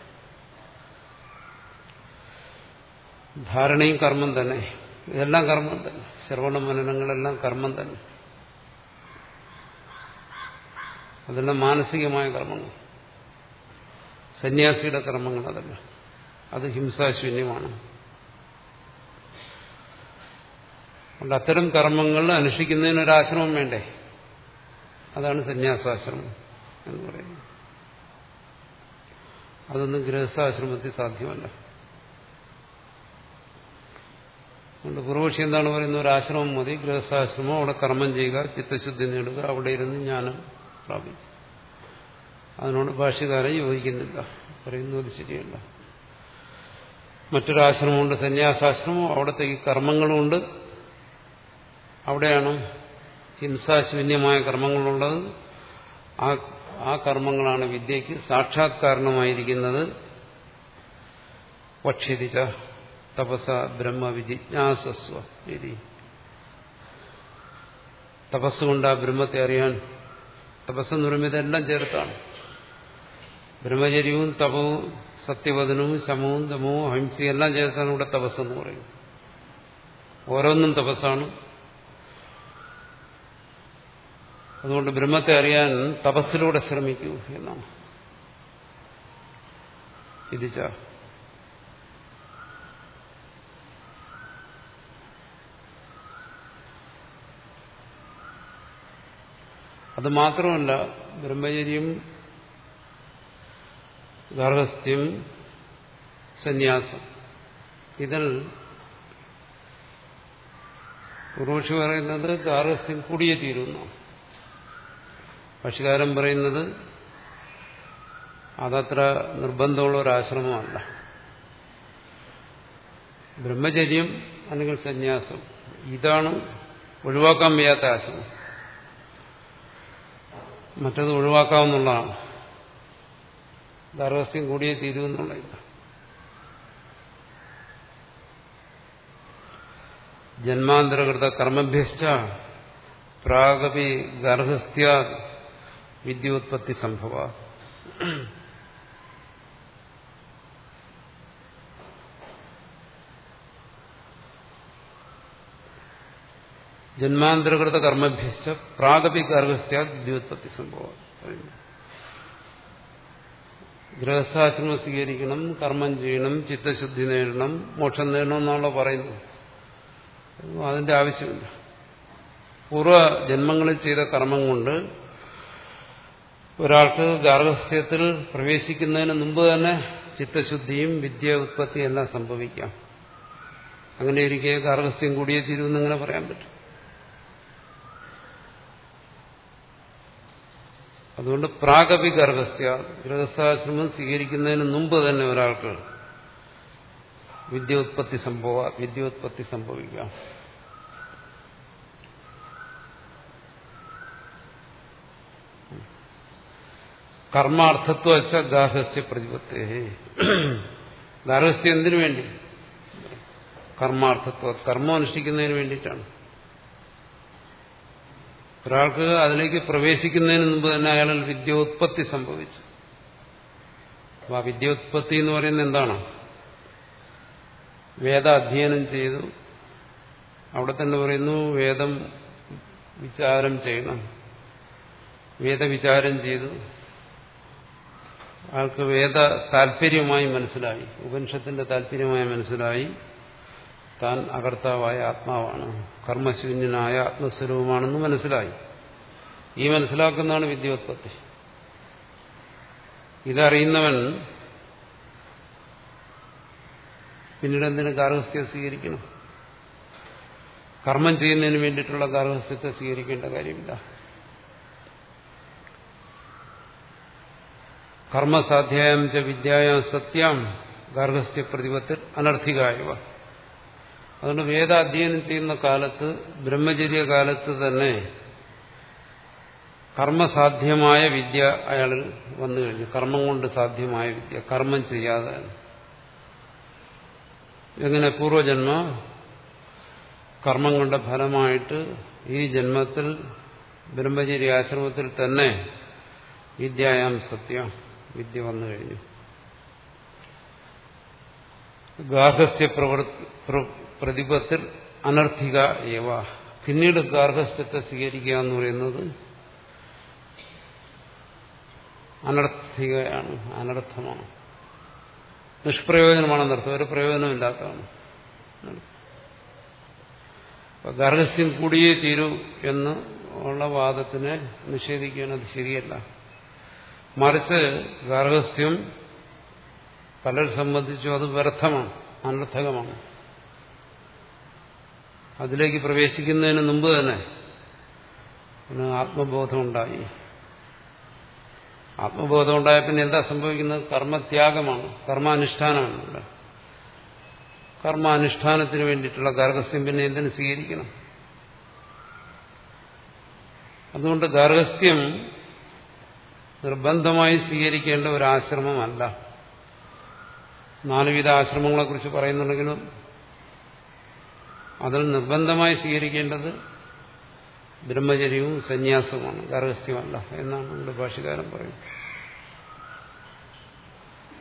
ധാരണയും കർമ്മം തന്നെ. ഇതെല്ലാം കർമ്മം തന്നെ. ശ്രവണ മനനങ്ങളെല്ലാം കർമ്മം തന്നെ. അതെല്ലാം മാനസികമായ കർമ്മങ്ങൾ. സന്യാസിയുടെ കർമ്മങ്ങൾ അതല്ല. അത് ഹിംസാശൂന്യമാണ്. അതുകൊണ്ട് അത്തരം കർമ്മങ്ങൾ അനുഷ്ഠിക്കുന്നതിന് ഒരാശ്രമം വേണ്ടേ? അതാണ് സന്യാസാശ്രമം എന്ന് പറയുന്നത്. അതൊന്നും ഗൃഹസ്ഥാശ്രമത്തിൽ സാധ്യമല്ല. അതുകൊണ്ട് പൂർവക്ഷി എന്താണ് പറയുന്നത്? ഒരു ആശ്രമം മതി ഗൃഹസ്ഥാശ്രമം അവിടെ കർമ്മം ചെയ്യുക ചിത്തശുദ്ധി നേടുക അവിടെ ഇരുന്ന് ജ്ഞാനം പ്രാപിക്കും അതിനോട് ഭാഷ്യകാരൻ യോജിക്കുന്നില്ല. പറയുന്നത് ശരിയല്ല. മറ്റൊരാശ്രമമുണ്ട് സന്യാസാശ്രമം. അവിടത്തേക്ക് കർമ്മങ്ങളുമുണ്ട് അവിടെയാണ് ഹിംസാശൂന്യമായ കർമ്മങ്ങളുള്ളത്. ആ ആ കർമ്മങ്ങളാണ് വിദ്യയ്ക്ക് സാക്ഷാത്കാരണമായിരിക്കുന്നത്. വക്ഷ്യതിച്ച തപസ ബ്രഹ്മ വിജിജ്ഞാസസ്വ രീതി തപസ്സുകൊണ്ട് ആ ബ്രഹ്മത്തെ അറിയാൻ തപസ്സെന്ന് പറയുമ്പോൾ ഇതെല്ലാം ചേർത്താണ്. ബ്രഹ്മചര്യവും തപവും സത്യവദനവും ശമവും ദമവും അഹിംസയും എല്ലാം ചേർത്താണ് ഇവിടെ തപസ്സെന്ന് പറയുന്നത്. ഓരോന്നും തപസ്സാണ്. അതുകൊണ്ട് ബ്രഹ്മത്തെ അറിയാൻ തപസ്സിലൂടെ ശ്രമിക്കൂ എന്നാണ്. ഇതിച്ച. അത് മാത്രമല്ല ബ്രഹ്മചര്യം ഗാർഹസ്ഥ്യം സന്യാസം ഇതിൽ പുറോഷി പറയുന്നത് ഗാർഹസ്ഥ്യം കൂടിയേ തീരുന്നു ഭക്ഷ്യകാരൻ പറയുന്നത് അതത്ര നിർബന്ധമുള്ള ഒരു ആശ്രമമല്ല ബ്രഹ്മചര്യം അല്ലെങ്കിൽ സന്യാസം ഇതാണ് ഒഴിവാക്കാൻ വയ്യാത്ത ആശ്രമം. മറ്റത് ഒഴിവാക്കാവുന്നതാണ്. ഗാർഹസ്ഥ്യം കൂടിയേ തീരുമെന്നുള്ളതില്ല ജന്മാന്തരകൃത കർമ്മഭ്യശ്ച പ്രാഗപി ഗാർഹസ്ഥ്യ വിദ്യോത്പത്തി സംഭവ. ജന്മാന്തരകൃത കർമ്മഭ്യസ്ത പ്രാഗപി ഗർഭസ്ഥ വിദ്യോത്പത്തി സംഭവം. ഗൃഹസ്ഥാശ്രമം സ്വീകരിക്കണം കർമ്മം ചെയ്യണം ചിത്തശുദ്ധി നേടണം മോക്ഷം നേടണം എന്നാണല്ലോ പറയുന്നത്. അതിന്റെ ആവശ്യമില്ല. പൂർവ ജന്മങ്ങളിൽ ചെയ്ത കർമ്മം കൊണ്ട് ഒരാൾക്ക് ഗാർഹസ്ഥ്യത്തിൽ പ്രവേശിക്കുന്നതിന് മുമ്പ് തന്നെ ചിത്തശുദ്ധിയും വിദ്യ ഉത്പത്തിയും എല്ലാം സംഭവിക്കാം. അങ്ങനെ ഇരിക്കെ ഗാർഹസ്ഥ്യം കൂടിയേ തീരുമെന്ന് അങ്ങനെ പറയാൻ പറ്റും. അതുകൊണ്ട് പ്രാഗപി ഗർഭസ്ഥ്യ ഗൃഹസ്ഥാശ്രമം സ്വീകരിക്കുന്നതിന് മുമ്പ് തന്നെ ഒരാൾക്ക് വിദ്യോത്പത്തി സംഭവ വിദ്യോത്പത്തി സംഭവിക്കാം. കർമാർത്ഥത്വ ഗാർഹസ്ഥ്യ പ്രതിപത്തേ. ഗാർഹസ്ഥ്യം എന്തിനു വേണ്ടി? കർമാർത്ഥത്വ കർമ്മം അനുഷ്ഠിക്കുന്നതിന് വേണ്ടിയിട്ടാണ്. ഒരാൾക്ക് അതിലേക്ക് പ്രവേശിക്കുന്നതിന് മുമ്പ് തന്നെ അയാളിൽ വിദ്യോത്പത്തി സംഭവിച്ചു. അപ്പൊ ആ വിദ്യോത്പത്തി എന്ന് പറയുന്നത് എന്താണ്? വേദ അധ്യയനം ചെയ്തു. അവിടെ തന്നെ പറയുന്നു വേദം വിചാരം ചെയ്യണം. വേദവിചാരം ചെയ്തു. ആൾക്ക് വേദ താല്പര്യമായി മനസ്സിലായി. ഉപനിഷത്തിന്റെ താല്പര്യമായി മനസ്സിലായി. താൻ അകർത്താവായ ആത്മാവാണ്. കർമ്മശൂന്യനായ ആത്മസ്വരൂപമാണെന്ന് മനസ്സിലായി. ഈ മനസ്സിലാക്കുന്നതാണ് വിദ്യോത്പത്തി ഇതറിയുന്നവൻ പിന്നീട് എന്തിനു ഗാർഹസ്ഥ്യം സ്വീകരിക്കണം? കർമ്മം ചെയ്യുന്നതിന് വേണ്ടിയിട്ടുള്ള ഗാർഹസ്ഥ്യത്തെ സ്വീകരിക്കേണ്ട കാര്യമില്ല. കർമ്മസാധ്യായം ച വിദ്യായം സത്യം ഗാർഹസ്ഥ്യ പ്രതിപത്തിൽ അനർത്ഥികായവ അതുകൊണ്ട് വേദാധ്യയനം ചെയ്യുന്ന കാലത്ത് ബ്രഹ്മചര്യ കാലത്ത് തന്നെ കർമ്മസാധ്യമായ വിദ്യ അയാളിൽ വന്നു കഴിഞ്ഞു. കർമ്മം കൊണ്ട് സാധ്യമായ വിദ്യ കർമ്മം ചെയ്യാതെ. എങ്ങനെ പൂർവജന്മ കർമ്മം കൊണ്ട ഫലമായിട്ട് ഈ ജന്മത്തിൽ ബ്രഹ്മചര്യ ആശ്രമത്തിൽ തന്നെ വിദ്യായാം സത്യം. വിദ്യ വന്നു കഴിഞ്ഞു. ഗാർഹസ്ഥ്യ പ്രതിപത്തിൽ അനർത്ഥിക ഏവ. പിന്നീട് ഗാർഹസ്ഥ്യത്തെ സ്വീകരിക്കുക എന്ന് പറയുന്നത് അനർത്ഥികയാണ് അനർത്ഥമാണ്. നിഷ്പ്രയോജനമാണെന്നർത്ഥം ഒരു പ്രയോജനമില്ലാത്തതാണ്. അപ്പൊ ഗർഹസ്യം കൂടിയേ തീരൂ എന്ന് ഉള്ള വാദത്തിനെ നിഷേധിക്കുകയാണ്. അത് ശരിയല്ല. മറിച്ച് ഗാർഹസ്ഥ്യം പലരെ സംബന്ധിച്ചും അത് വ്യർത്ഥമാണ് അനർത്ഥകമാണ്. അതിലേക്ക് പ്രവേശിക്കുന്നതിന് മുമ്പ് തന്നെ ആത്മബോധമുണ്ടായി. ആത്മബോധം ഉണ്ടായി പിന്നെ എന്താ സംഭവിക്കുന്നത്? കർമ്മത്യാഗമാണ് കർമാനുഷ്ഠാനമാണ്. ഇവിടെ കർമാനുഷ്ഠാനത്തിന് വേണ്ടിയിട്ടുള്ള ഗാർഹസ്ഥ്യം പിന്നെ എന്തിനു സ്വീകരിക്കണം? അതുകൊണ്ട് ഗാർഹസ്ഥ്യം നിർബന്ധമായി സ്വീകരിക്കേണ്ട ഒരു ആശ്രമമല്ല. നാലുവിധ ആശ്രമങ്ങളെക്കുറിച്ച് പറയുന്നുണ്ടെങ്കിലും അതിൽ നിർബന്ധമായി സ്വീകരിക്കേണ്ടത് ബ്രഹ്മചര്യവും സന്യാസവുമാണ് ഗാർഹസ്ഥ്യമല്ല എന്നാണ് നമ്മുടെ ഭാഷകാരൻ പറയുന്നത്.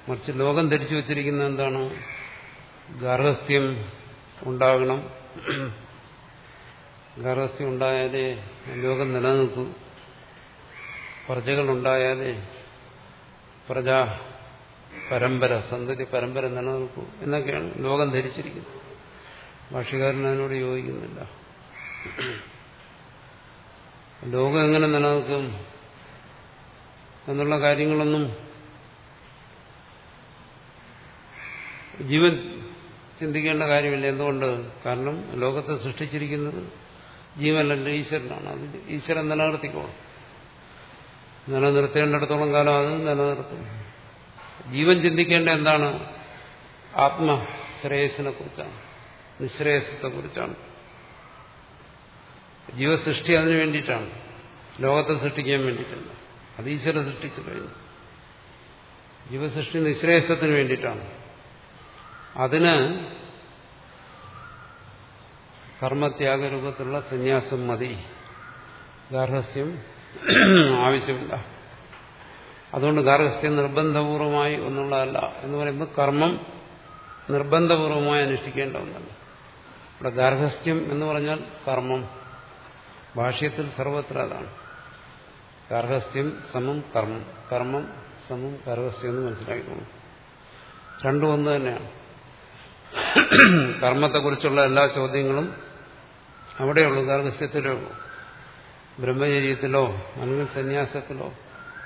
മറിച്ച് ലോകം ധരിച്ചു വച്ചിരിക്കുന്ന എന്താണ്? ഗാർഹസ്ഥ്യം ഉണ്ടാകണം. ഗാർഹസ്ഥ്യം ഉണ്ടായാലേ ലോകം നിലനിൽക്കൂ. പ്രജകളുണ്ടായാലേ പ്രജാ പരമ്പര സന്തതി പരമ്പര നിലനിൽക്കൂ എന്നൊക്കെയാണ് ലോകം ധരിച്ചിരിക്കുന്നത്. ഭാഷകാരൻ അതിനോട് യോജിക്കുന്നില്ല. ലോകം എങ്ങനെ നിലനിൽക്കും എന്നുള്ള കാര്യങ്ങളൊന്നും ജീവൻ ചിന്തിക്കേണ്ട കാര്യമില്ല. എന്തുകൊണ്ട്? കാരണം ലോകത്തെ സൃഷ്ടിച്ചിരിക്കുന്നത് ജീവനല്ല ഈശ്വരനാണ്. അത് ഈശ്വരൻ നിലനിർത്തിക്കോളും. നിലനിർത്തേണ്ടിടത്തോളം കാലം അത് നിലനിർത്തും. ജീവൻ ചിന്തിക്കേണ്ട എന്താണ്? ആത്മശ്രേയസിനെ കുറിച്ചാണ് നിശ്രേയസത്തെ കുറിച്ചാണ്. ജീവസൃഷ്ടി അതിനു വേണ്ടിയിട്ടാണ് ലോകത്തെ സൃഷ്ടിക്കാൻ വേണ്ടിയിട്ടല്ല. അത് ഈശ്വര സൃഷ്ടിച്ചു കഴിഞ്ഞു. ജീവസൃഷ്ടി നിശ്രേയസത്തിന് വേണ്ടിയിട്ടാണ്. അതിന് കർമ്മത്യാഗരൂപത്തിലുള്ള സന്യാസം മതി. ഗാർഹസ്ഥ്യം ആവശ്യമില്ല. അതുകൊണ്ട് ഗാർഹസ്ഥ്യം നിർബന്ധപൂർവമായി ഒന്നുള്ളതല്ല എന്ന് പറയുമ്പോൾ കർമ്മം നിർബന്ധപൂർവമായി അനുഷ്ഠിക്കേണ്ട ഒന്നല്ല. ഇവിടെ ഗാർഹസ്ഥ്യം എന്ന് പറഞ്ഞാൽ കർമ്മം. ഭാഷ്യത്തിൽ സർവത്ര അതാണ്. ഗാർഹസ്ഥ്യം സമം കർമ്മം. കർമ്മം സമം ഗാർഹസ്ഥ്യം എന്ന് മനസ്സിലാക്കിക്കോളും. രണ്ടും ഒന്ന് തന്നെയാണ്. കർമ്മത്തെക്കുറിച്ചുള്ള എല്ലാ ചോദ്യങ്ങളും അവിടെയുള്ളൂ ഗാർഹസ്ഥ്യത്തിലേ ഉള്ളൂ. ബ്രഹ്മചര്യത്തിലോ അല്ലെങ്കിൽ സന്യാസത്തിലോ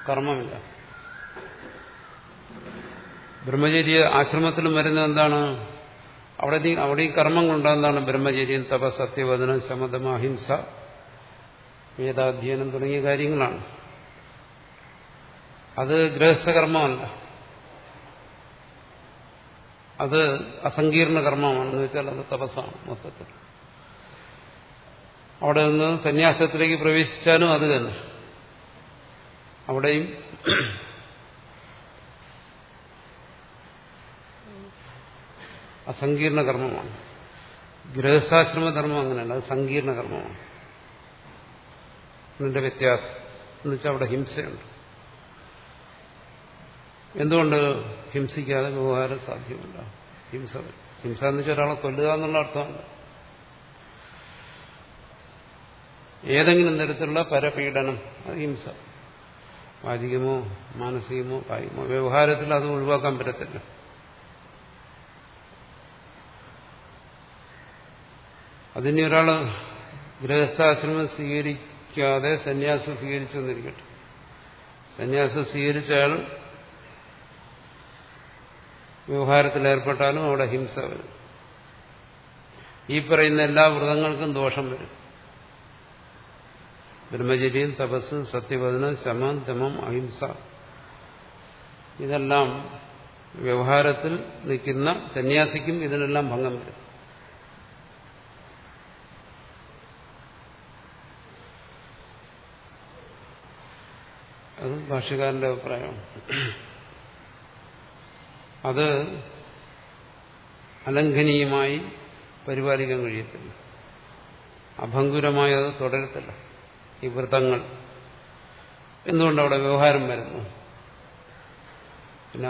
കർമ്മമില്ല. ബ്രഹ്മചര്യ ആശ്രമത്തിലും വരുന്നത് എന്താണ്? അവിടെ അവിടെ ഈ കർമ്മം എന്താണ് ബ്രഹ്മചര്യം തപ സത്യവചനം ശമതം അഹിംസ വേദാധ്യയനം തുടങ്ങിയ കാര്യങ്ങളാണ്. അത് ഗൃഹസ്ഥകർമ്മമല്ല. അത് അസങ്കീർണ കർമ്മമാണെന്ന് വെച്ചാൽ അത് തപസ്സാണ് മൊത്തത്തിൽ. അവിടെ നിന്ന് സന്യാസത്തിലേക്ക് പ്രവേശിച്ചാലും അത് തന്നെ. അവിടെയും അസങ്കീർണ കർമ്മമാണ്. ഗൃഹസ്ഥാശ്രമധർമ്മം അങ്ങനെയല്ല അത് സങ്കീർണ കർമ്മമാണ്. അതിന്റെ വ്യത്യാസം. എന്ന് വെച്ചാൽ അവിടെ ഹിംസയുണ്ട്. എന്തുകൊണ്ട് ഹിംസിക്കാതെ വ്യവഹാരം സാധ്യമല്ല? ഹിംസ ഹിംസ എന്ന് വെച്ചാൽ ഒരാളെ കൊല്ലുക എന്നുള്ള അർത്ഥമല്ല. ഏതെങ്കിലും തരത്തിലുള്ള പരപീഡനം അത് ഹിംസ. വാചികമോ മാനസികമോ കായികമോ വ്യവഹാരത്തിൽ അത് ഒഴിവാക്കാൻ പറ്റത്തില്ല. അതിന് ഒരാൾ ഗൃഹസ്ഥാശ്രമം സ്വീകരിക്കാതെ സന്യാസം സ്വീകരിച്ചു വന്നിരിക്കട്ടെ സന്യാസം സ്വീകരിച്ച അയാൾ വ്യവഹാരത്തിൽ ഏർപ്പെട്ടാലും അവിടെ ഹിംസ വരും. ഈ പറയുന്ന എല്ലാ വ്രതങ്ങൾക്കും ദോഷം വരും. ബ്രഹ്മചര്യം തപസ് സത്യവദനം ശമം ദമം അഹിംസ. ഇതെല്ലാം വ്യവഹാരത്തിൽ നിൽക്കുന്ന സന്യാസിക്കും ഇതിനെല്ലാം ഭംഗം വരും. അത് ഭാഷകാരന്റെ അഭിപ്രായമാണ് അത് അലംഘനീയമായി പരിപാലിക്കാൻ കഴിയത്തില്ല. അഭങ്കുരമായി അത് തുടരത്തില്ല. ഈ വ്രതങ്ങൾ. എന്തുകൊണ്ട് അവിടെ വ്യവഹാരം വരുന്നു? പിന്നെ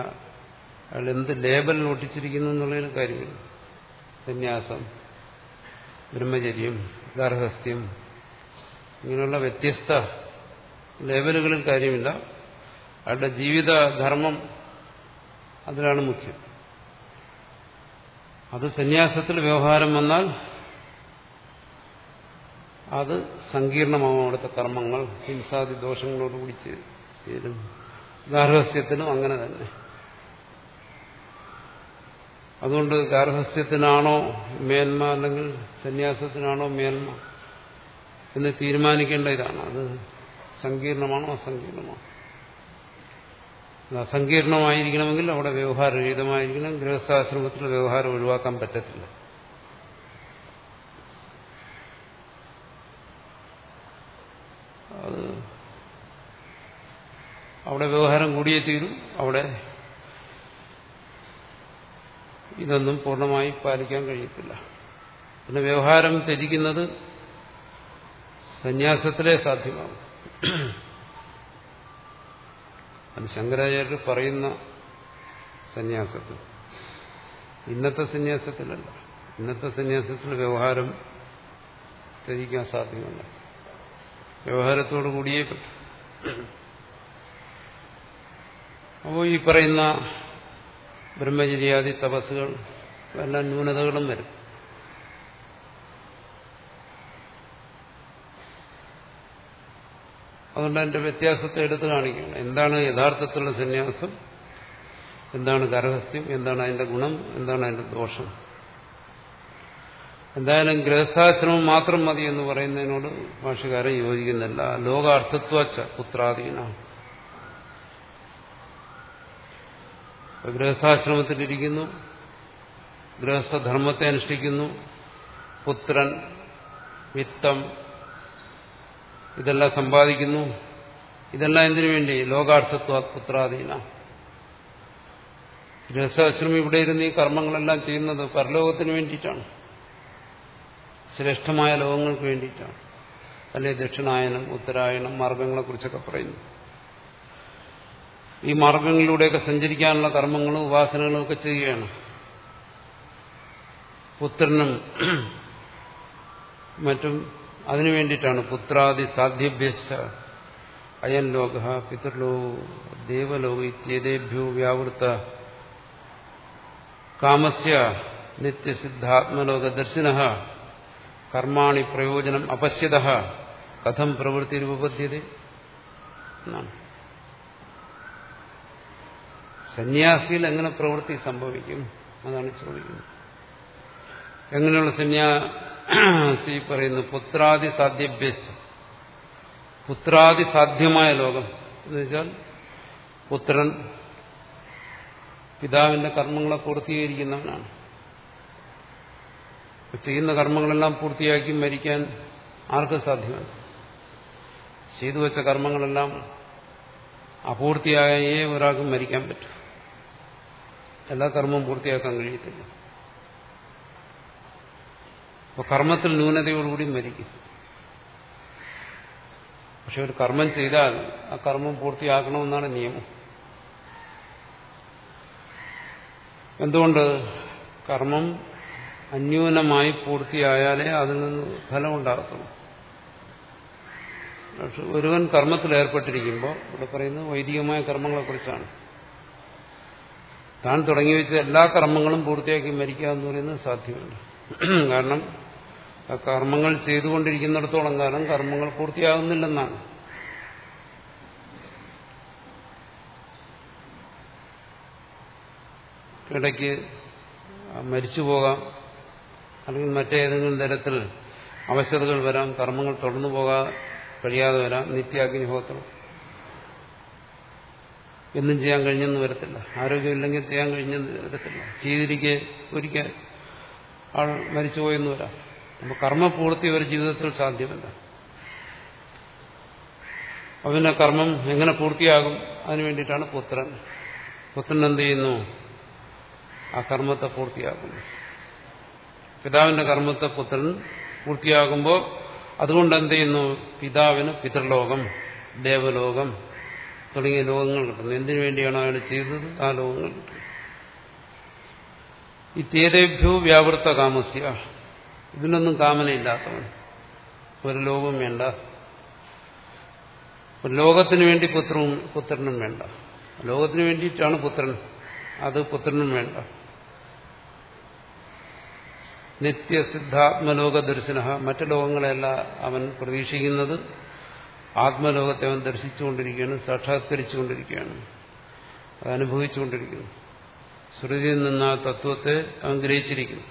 അയാൾ എന്ത് ലേബൽ ഒട്ടിച്ചിരിക്കുന്നു എന്നുള്ളതിന് കാര്യമില്ല. സന്യാസം ബ്രഹ്മചര്യം ഗാർഹസ്ഥ്യം ഇങ്ങനെയുള്ള വ്യത്യസ്ത ലേബലുകളിൽ കാര്യമില്ല. അയാളുടെ ജീവിതധർമ്മം അതിലാണ് മുഖ്യം. അത് സന്യാസത്തിൽ വ്യവഹാരം വന്നാൽ അത് സങ്കീർണമാകും അവിടുത്തെ കർമ്മങ്ങൾ ഹിംസാദി ദോഷങ്ങളോടുകൂടി ചേരും. ഗാർഹസ്ഥ്യത്തിനും അങ്ങനെ തന്നെ. അതുകൊണ്ട് ഗാർഹസ്ഥ്യത്തിനാണോ മേന്മ അല്ലെങ്കിൽ സന്യാസത്തിനാണോ മേന്മ എന്ന് തീരുമാനിക്കേണ്ട ഇതാണ്. അത് സങ്കീർണമാണോ അസങ്കീർണമാണോ? അസങ്കീർണമായിരിക്കണമെങ്കിൽ അവിടെ വ്യവഹാരരഹിതമായിരിക്കണം. ഗൃഹസ്ഥാശ്രമത്തിൽ വ്യവഹാരം ഒഴിവാക്കാൻ പറ്റത്തില്ല അത് അവിടെ വ്യവഹാരം കൂടിയേ തീരും. അവിടെ ഇതൊന്നും പൂർണമായി പാലിക്കാൻ കഴിയത്തില്ല. പിന്നെ വ്യവഹാരം ത്യജിക്കുന്നത് സന്യാസത്തിലെ സാധ്യമാകും. അത് ശങ്കരാചാര്യർ പറയുന്ന സന്യാസത്തിൽ. ഇന്നത്തെ സന്യാസത്തിലല്ല. ഇന്നത്തെ സന്യാസത്തിൽ വ്യവഹാരം ത്യജിക്കാൻ സാധ്യമല്ല. വ്യവഹാരത്തോടു കൂടിയേ പറ്റും. അപ്പോൾ ഈ പറയുന്ന ബ്രഹ്മചര്യാദി തപസ്സുകൾ എല്ലാം ന്യൂനതകളും വരും. അതുകൊണ്ട് അതിന്റെ വ്യത്യാസത്തെ എടുത്തു കാണിക്കണം എന്താണ് യഥാർത്ഥത്തിലുള്ള സന്യാസം? എന്താണ് ഗർഹസ്ഥ്യം എന്താണ് അതിന്റെ ഗുണം? എന്താണ് അതിന്റെ ദോഷം? എന്തായാലും ഗൃഹസ്ഥാശ്രമം മാത്രം മതി എന്ന് പറയുന്നതിനോട് ഭാഷകാരൻ യോജിക്കുന്നില്ല. ലോകാർത്ഥത്വച്ച പുത്രാധീന. ഗൃഹസ്ഥാശ്രമത്തിലിരിക്കുന്നു ഗൃഹസ്ഥധർമ്മത്തെ അനുഷ്ഠിക്കുന്നു. പുത്രൻ വിത്തം ഇതെല്ലാം സമ്പാദിക്കുന്നു. ഇതെല്ലാം എന്തിനു വേണ്ടി? ലോകാർത്ഥത്വ പുത്രാധീന. ഗൃഹസ്ഥാശ്രമം ഇവിടെ ഇരുന്ന് ഈ കർമ്മങ്ങളെല്ലാം ചെയ്യുന്നത് പരലോകത്തിന് വേണ്ടിയിട്ടാണ്. ശ്രേഷ്ഠമായ ലോകങ്ങൾക്ക് വേണ്ടിയിട്ടാണ്. അല്ലെ ദക്ഷിണായനം ഉത്തരായണം മാർഗങ്ങളെക്കുറിച്ചൊക്കെ പറയുന്നു. ഈ മാർഗങ്ങളിലൂടെയൊക്കെ സഞ്ചരിക്കാനുള്ള കർമ്മങ്ങളും ഉപാസനകളും ഒക്കെ ചെയ്യുകയാണ്. പുത്രനും മറ്റും അതിനു വേണ്ടിയിട്ടാണ് പുത്രാദി സാധ്യഭ്യസ്ഥ അയൻ ലോക പിതൃലോക ദേവലോക ഇത്യേതേഭ്യോ വ്യാവൃത്ത കാമസ്യ നിത്യസിദ്ധാത്മലോക ദർശിന കർമാണി പ്രയോജനം അപശ്യത കഥം പ്രവൃത്തി രൂപപദ്ധ്യത എന്നാണ്. സന്യാസിയിൽ എങ്ങനെ പ്രവൃത്തി സംഭവിക്കും? അതാണ് ചോദിക്കുന്നത്. എങ്ങനെയുള്ള സന്യാസി പറയുന്നു പുത്രാദി സാധ്യഭ്യസ് പുത്രാദി സാധ്യമായ ലോകം. എന്ന് വെച്ചാൽ പുത്രൻ പിതാവിന്റെ കർമ്മങ്ങളെ പൂർത്തീകരിക്കുന്നവനാണ്. ചെയ്യുന്ന കർമ്മങ്ങളെല്ലാം പൂർത്തിയാക്കി മരിക്കാൻ ആർക്ക് സാധ്യമല്ല ചെയ്തു വെച്ച കർമ്മങ്ങളെല്ലാം അപൂർത്തിയായേ ഒരാൾക്കും മരിക്കാൻ പറ്റും. എല്ലാ കർമ്മവും പൂർത്തിയാക്കാൻ കഴിയത്തില്ല. അപ്പൊ കർമ്മത്തിൽ ന്യൂനതയോടുകൂടി മരിക്കും. പക്ഷെ ഒരു കർമ്മം ചെയ്താൽ ആ കർമ്മം പൂർത്തിയാക്കണമെന്നാണ് നിയമം. എന്തുകൊണ്ട് കർമ്മം അന്യൂനമായി പൂർത്തിയായാലേ അതിൽ നിന്ന് ഫലം ഉണ്ടാകത്തുള്ളൂ? പക്ഷെ ഒരുവൻ കർമ്മത്തിൽ ഏർപ്പെട്ടിരിക്കുമ്പോൾ ഇവിടെ പറയുന്നത് വൈദികമായ കർമ്മങ്ങളെക്കുറിച്ചാണ്. താൻ തുടങ്ങി വെച്ച എല്ലാ കർമ്മങ്ങളും പൂർത്തിയാക്കി മരിക്കുക എന്ന് പറയുന്നത് സാധ്യമല്ല. കാരണം ആ കർമ്മങ്ങൾ ചെയ്തുകൊണ്ടിരിക്കുന്നിടത്തോളം കാലം കർമ്മങ്ങൾ പൂർത്തിയാകുന്നില്ലെന്നാണ്. ഇടയ്ക്ക് മരിച്ചു പോകാം അല്ലെങ്കിൽ മറ്റേതെങ്കിലും തരത്തിൽ അവശതകൾ വരാം കർമ്മങ്ങൾ തുടർന്നു പോകാൻ കഴിയാതെ വരാം നിത്യാഗ്നിഹോത്രം. എന്നും ചെയ്യാൻ കഴിഞ്ഞെന്ന് വരത്തില്ല. ആരോഗ്യമില്ലെങ്കിൽ ചെയ്യാൻ കഴിഞ്ഞെന്ന് വരത്തില്ല. ചെയ്തിരിക്കെ ഒരിക്കൽ ആൾ മരിച്ചുപോയെന്ന് വരാം. അപ്പോൾ കർമ്മപൂർത്തി ഒരു ജീവിതത്തിൽ സാധ്യമല്ല. അവന്റെ കർമ്മം എങ്ങനെ പൂർത്തിയാകും? അതിനു വേണ്ടിയിട്ടാണ് പുത്രൻ. പുത്രൻ എന്ത് ചെയ്യുന്നു? ആ കർമ്മത്തെ പൂർത്തിയാക്കുന്നു. പിതാവിന്റെ കർമ്മത്തെ പുത്രൻ പൂർത്തിയാകുമ്പോൾ അതുകൊണ്ട് എന്ത് ചെയ്യുന്നു? പിതാവിന് പിതൃലോകം ദേവലോകം തുടങ്ങിയ ലോകങ്ങൾ കിട്ടുന്നു എന്തിനു വേണ്ടിയാണ് അയാൾ ചെയ്തത്? ആ ലോകങ്ങൾ. ഇത്യേതേഭ്യോ വ്യാവൃത്ത കാമസ്യ. ഇതിനൊന്നും കാമനയില്ലാത്തവൻ. ഒരു ലോകവും വേണ്ട. ലോകത്തിന് വേണ്ടി പുത്രവും പുത്രനും വേണ്ട. ലോകത്തിന് വേണ്ടിയിട്ടാണ് പുത്രൻ. അത് പുത്രനും വേണ്ട. നിത്യസിദ്ധാത്മലോക ദർശന മറ്റു ലോകങ്ങളെയല്ല അവൻ പ്രതീക്ഷിക്കുന്നത്. ആത്മലോകത്തെ അവൻ ദർശിച്ചുകൊണ്ടിരിക്കുകയാണ് സാക്ഷാത്കരിച്ചുകൊണ്ടിരിക്കുകയാണ് അത് അനുഭവിച്ചുകൊണ്ടിരിക്കുന്നു. ശ്രുതിയിൽ നിന്ന് ആ തത്വത്തെ അവൻ ഗ്രഹിച്ചിരിക്കുന്നു.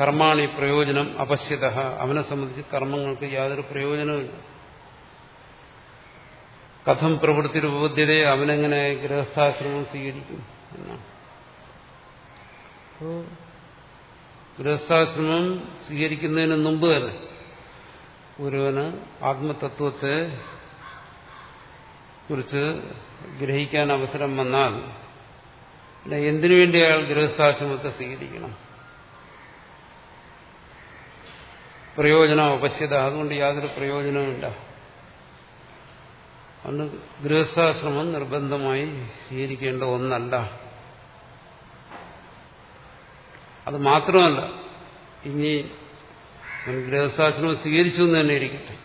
കർമാണി പ്രയോജനം അപശ്യത. അവനെ സംബന്ധിച്ച് കർമ്മങ്ങൾക്ക് യാതൊരു പ്രയോജനവുമില്ല കഥം പ്രവൃത്തി രൂപദ്ധ്യതയെ അവനെങ്ങനെ ഗൃഹസ്ഥാശ്രമം സ്വീകരിക്കും എന്നാണ്. ഗൃഹസ്ഥാശ്രമം സ്വീകരിക്കുന്നതിന് മുമ്പ് തന്നെ ഒരുവന് ആത്മതത്വത്തെ കുറിച്ച് ഗ്രഹിക്കാൻ അവസരം വന്നാൽ പിന്നെ എന്തിനു വേണ്ടി അയാൾ ഗൃഹസ്ഥാശ്രമത്തെ സ്വീകരിക്കണം? പ്രയോജനം അപശ്യത അതുകൊണ്ട് യാതൊരു പ്രയോജനവുമില്ല അന്ന് ഗൃഹസ്ഥാശ്രമം നിർബന്ധമായി സ്വീകരിക്കേണ്ട ഒന്നല്ല. അത് മാത്രമല്ല ഇനി ഗൃഹസ്ഥാശ്രമം സ്വീകരിച്ചു എന്ന് തന്നെ ഇരിക്കട്ടെ.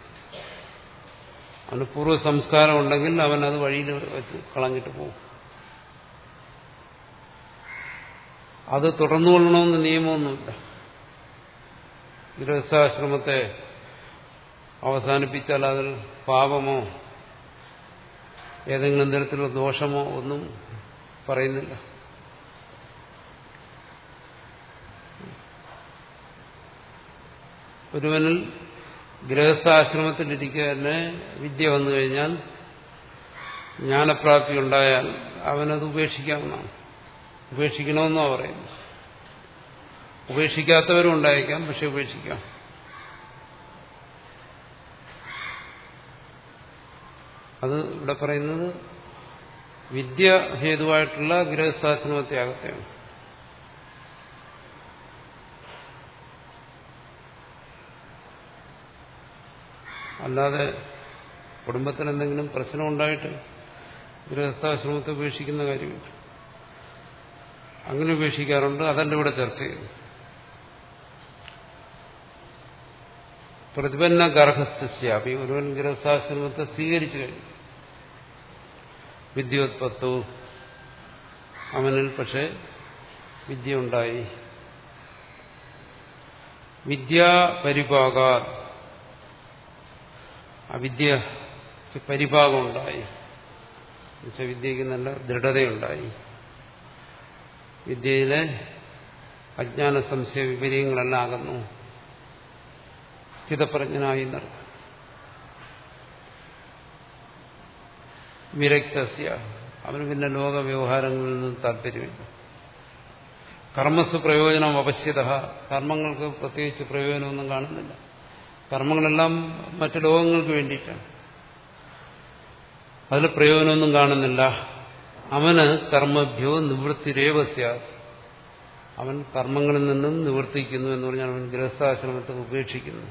അവന് പൂർവ സംസ്കാരം ഉണ്ടെങ്കിൽ അവൻ അത് വഴിയിൽ വെച്ച് കളഞ്ഞിട്ട് പോകും. അത് തുടർന്നുകൊള്ളണമെന്ന് നിയമമൊന്നുമില്ല. ഗൃഹസ്ഥാശ്രമത്തെ അവസാനിപ്പിച്ചാൽ അതിൽ പാപമോ ഏതെങ്കിലും തരത്തിലുള്ള ദോഷമോ ഒന്നും പറയുന്നില്ല. ഒരുവനിൽ ഗൃഹസ്ഥാശ്രമത്തിലിരിക്കുക തന്നെ വിദ്യ വന്നു കഴിഞ്ഞാൽ ജ്ഞാനപ്രാപ്തി ഉണ്ടായാൽ അവനത് ഉപേക്ഷിക്കാമെന്നാണ് ഉപേക്ഷിക്കണമെന്നോ പറയുന്നു ഉപേക്ഷിക്കാത്തവരും ഉണ്ടായേക്കാം പക്ഷെ ഉപേക്ഷിക്കാം. അത് ഇവിടെ പറയുന്നത് വിദ്യ ഹേതുവായിട്ടുള്ള ഗൃഹസ്ഥാശ്രമത്യാഗത്തെയാണ് അല്ലാതെ കുടുംബത്തിന് എന്തെങ്കിലും പ്രശ്നം ഉണ്ടായിട്ട് ഗൃഹസ്ഥാശ്രമത്തെ ഉപേക്ഷിക്കുന്ന കാര്യമില്ല. അങ്ങനെ ഉപേക്ഷിക്കാറുണ്ട്. അതല്ല ഇവിടെ ചർച്ച ചെയ്യുന്നു പ്രതിപന്ന ഗർഹസ്ഥ്യാപി ഒരുവൻ ഗൃഹസ്ഥാശ്രമത്തെ സ്വീകരിച്ചു കഴിഞ്ഞു. വിദ്യോത്പത്തു. അവനിൽ പക്ഷെ വിദ്യ ഉണ്ടായി വിദ്യാപരിഭാഗ അവിദ്യക്ക് പരിഭാഗം ഉണ്ടായി വിദ്യക്ക് നല്ല ദൃഢതയുണ്ടായി. വിദ്യയിലെ അജ്ഞാന സംശയ വിപര്യങ്ങളെല്ലാം അകന്നു. സ്ഥിതപ്രജ്ഞനായി നിർത്തും വിരക്തസ്യ. അവന് പിന്നെ ലോക വ്യവഹാരങ്ങളിൽ നിന്ന് താല്പര്യമില്ല. കർമ്മസ് പ്രയോജനം അവശ്യത കർമ്മങ്ങൾക്ക് പ്രത്യേകിച്ച് പ്രയോജനമൊന്നും കാണുന്നില്ല. കർമ്മങ്ങളെല്ലാം മറ്റു ലോകങ്ങൾക്ക് വേണ്ടിയിട്ടാണ്. അതിൽ പ്രയോജനമൊന്നും കാണുന്നില്ല. അവന് കർമ്മഭ്യോ നിവൃത്തിരേവസ്യ അവൻ കർമ്മങ്ങളിൽ നിന്നും നിവർത്തിക്കുന്നു എന്ന് പറഞ്ഞാൽ അവൻ ഗൃഹസ്ഥാശ്രമത്തെ ഉപേക്ഷിക്കുന്നു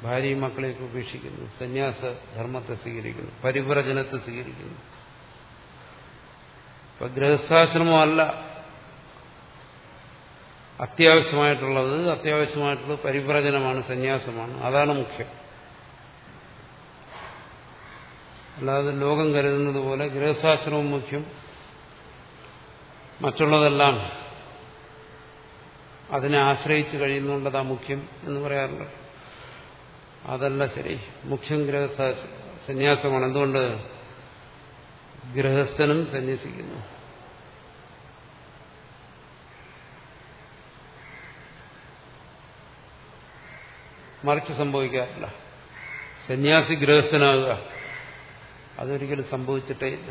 ഭാര്യയും മക്കളെയൊക്കെ ഉപേക്ഷിക്കുന്നു. സന്യാസ ധർമ്മത്തെ സ്വീകരിക്കുന്നു. പരിവ്രജനത്തെ സ്വീകരിക്കുന്നു. ഇപ്പൊ ഗൃഹസ്ഥാശ്രമമല്ല. അത്യാവശ്യമായിട്ടുള്ളത് അത്യാവശ്യമായിട്ടുള്ളത് പരിവ്രജനമാണ് സന്യാസമാണ്. അതാണ് മുഖ്യം. അല്ലാതെ ലോകം കരുതുന്നത് പോലെ ഗൃഹസ്ഥാശ്രമം മുഖ്യം. മറ്റുള്ളതെല്ലാം അതിനെ ആശ്രയിച്ച് കഴിയുന്നുണ്ടതാ മുഖ്യം എന്ന് പറയാറുണ്ട് അതല്ല ശരി. മുഖ്യം ഗൃഹസ്ഥ സന്യാസമാണ്. എന്തുകൊണ്ട്? ഗൃഹസ്ഥനും സന്യസിക്കുന്നു. മറിച്ച് സംഭവിക്കാറില്ല. സന്യാസി ഗൃഹസ്ഥനാകുക അതൊരിക്കലും സംഭവിച്ചിട്ടേ ഇല്ല.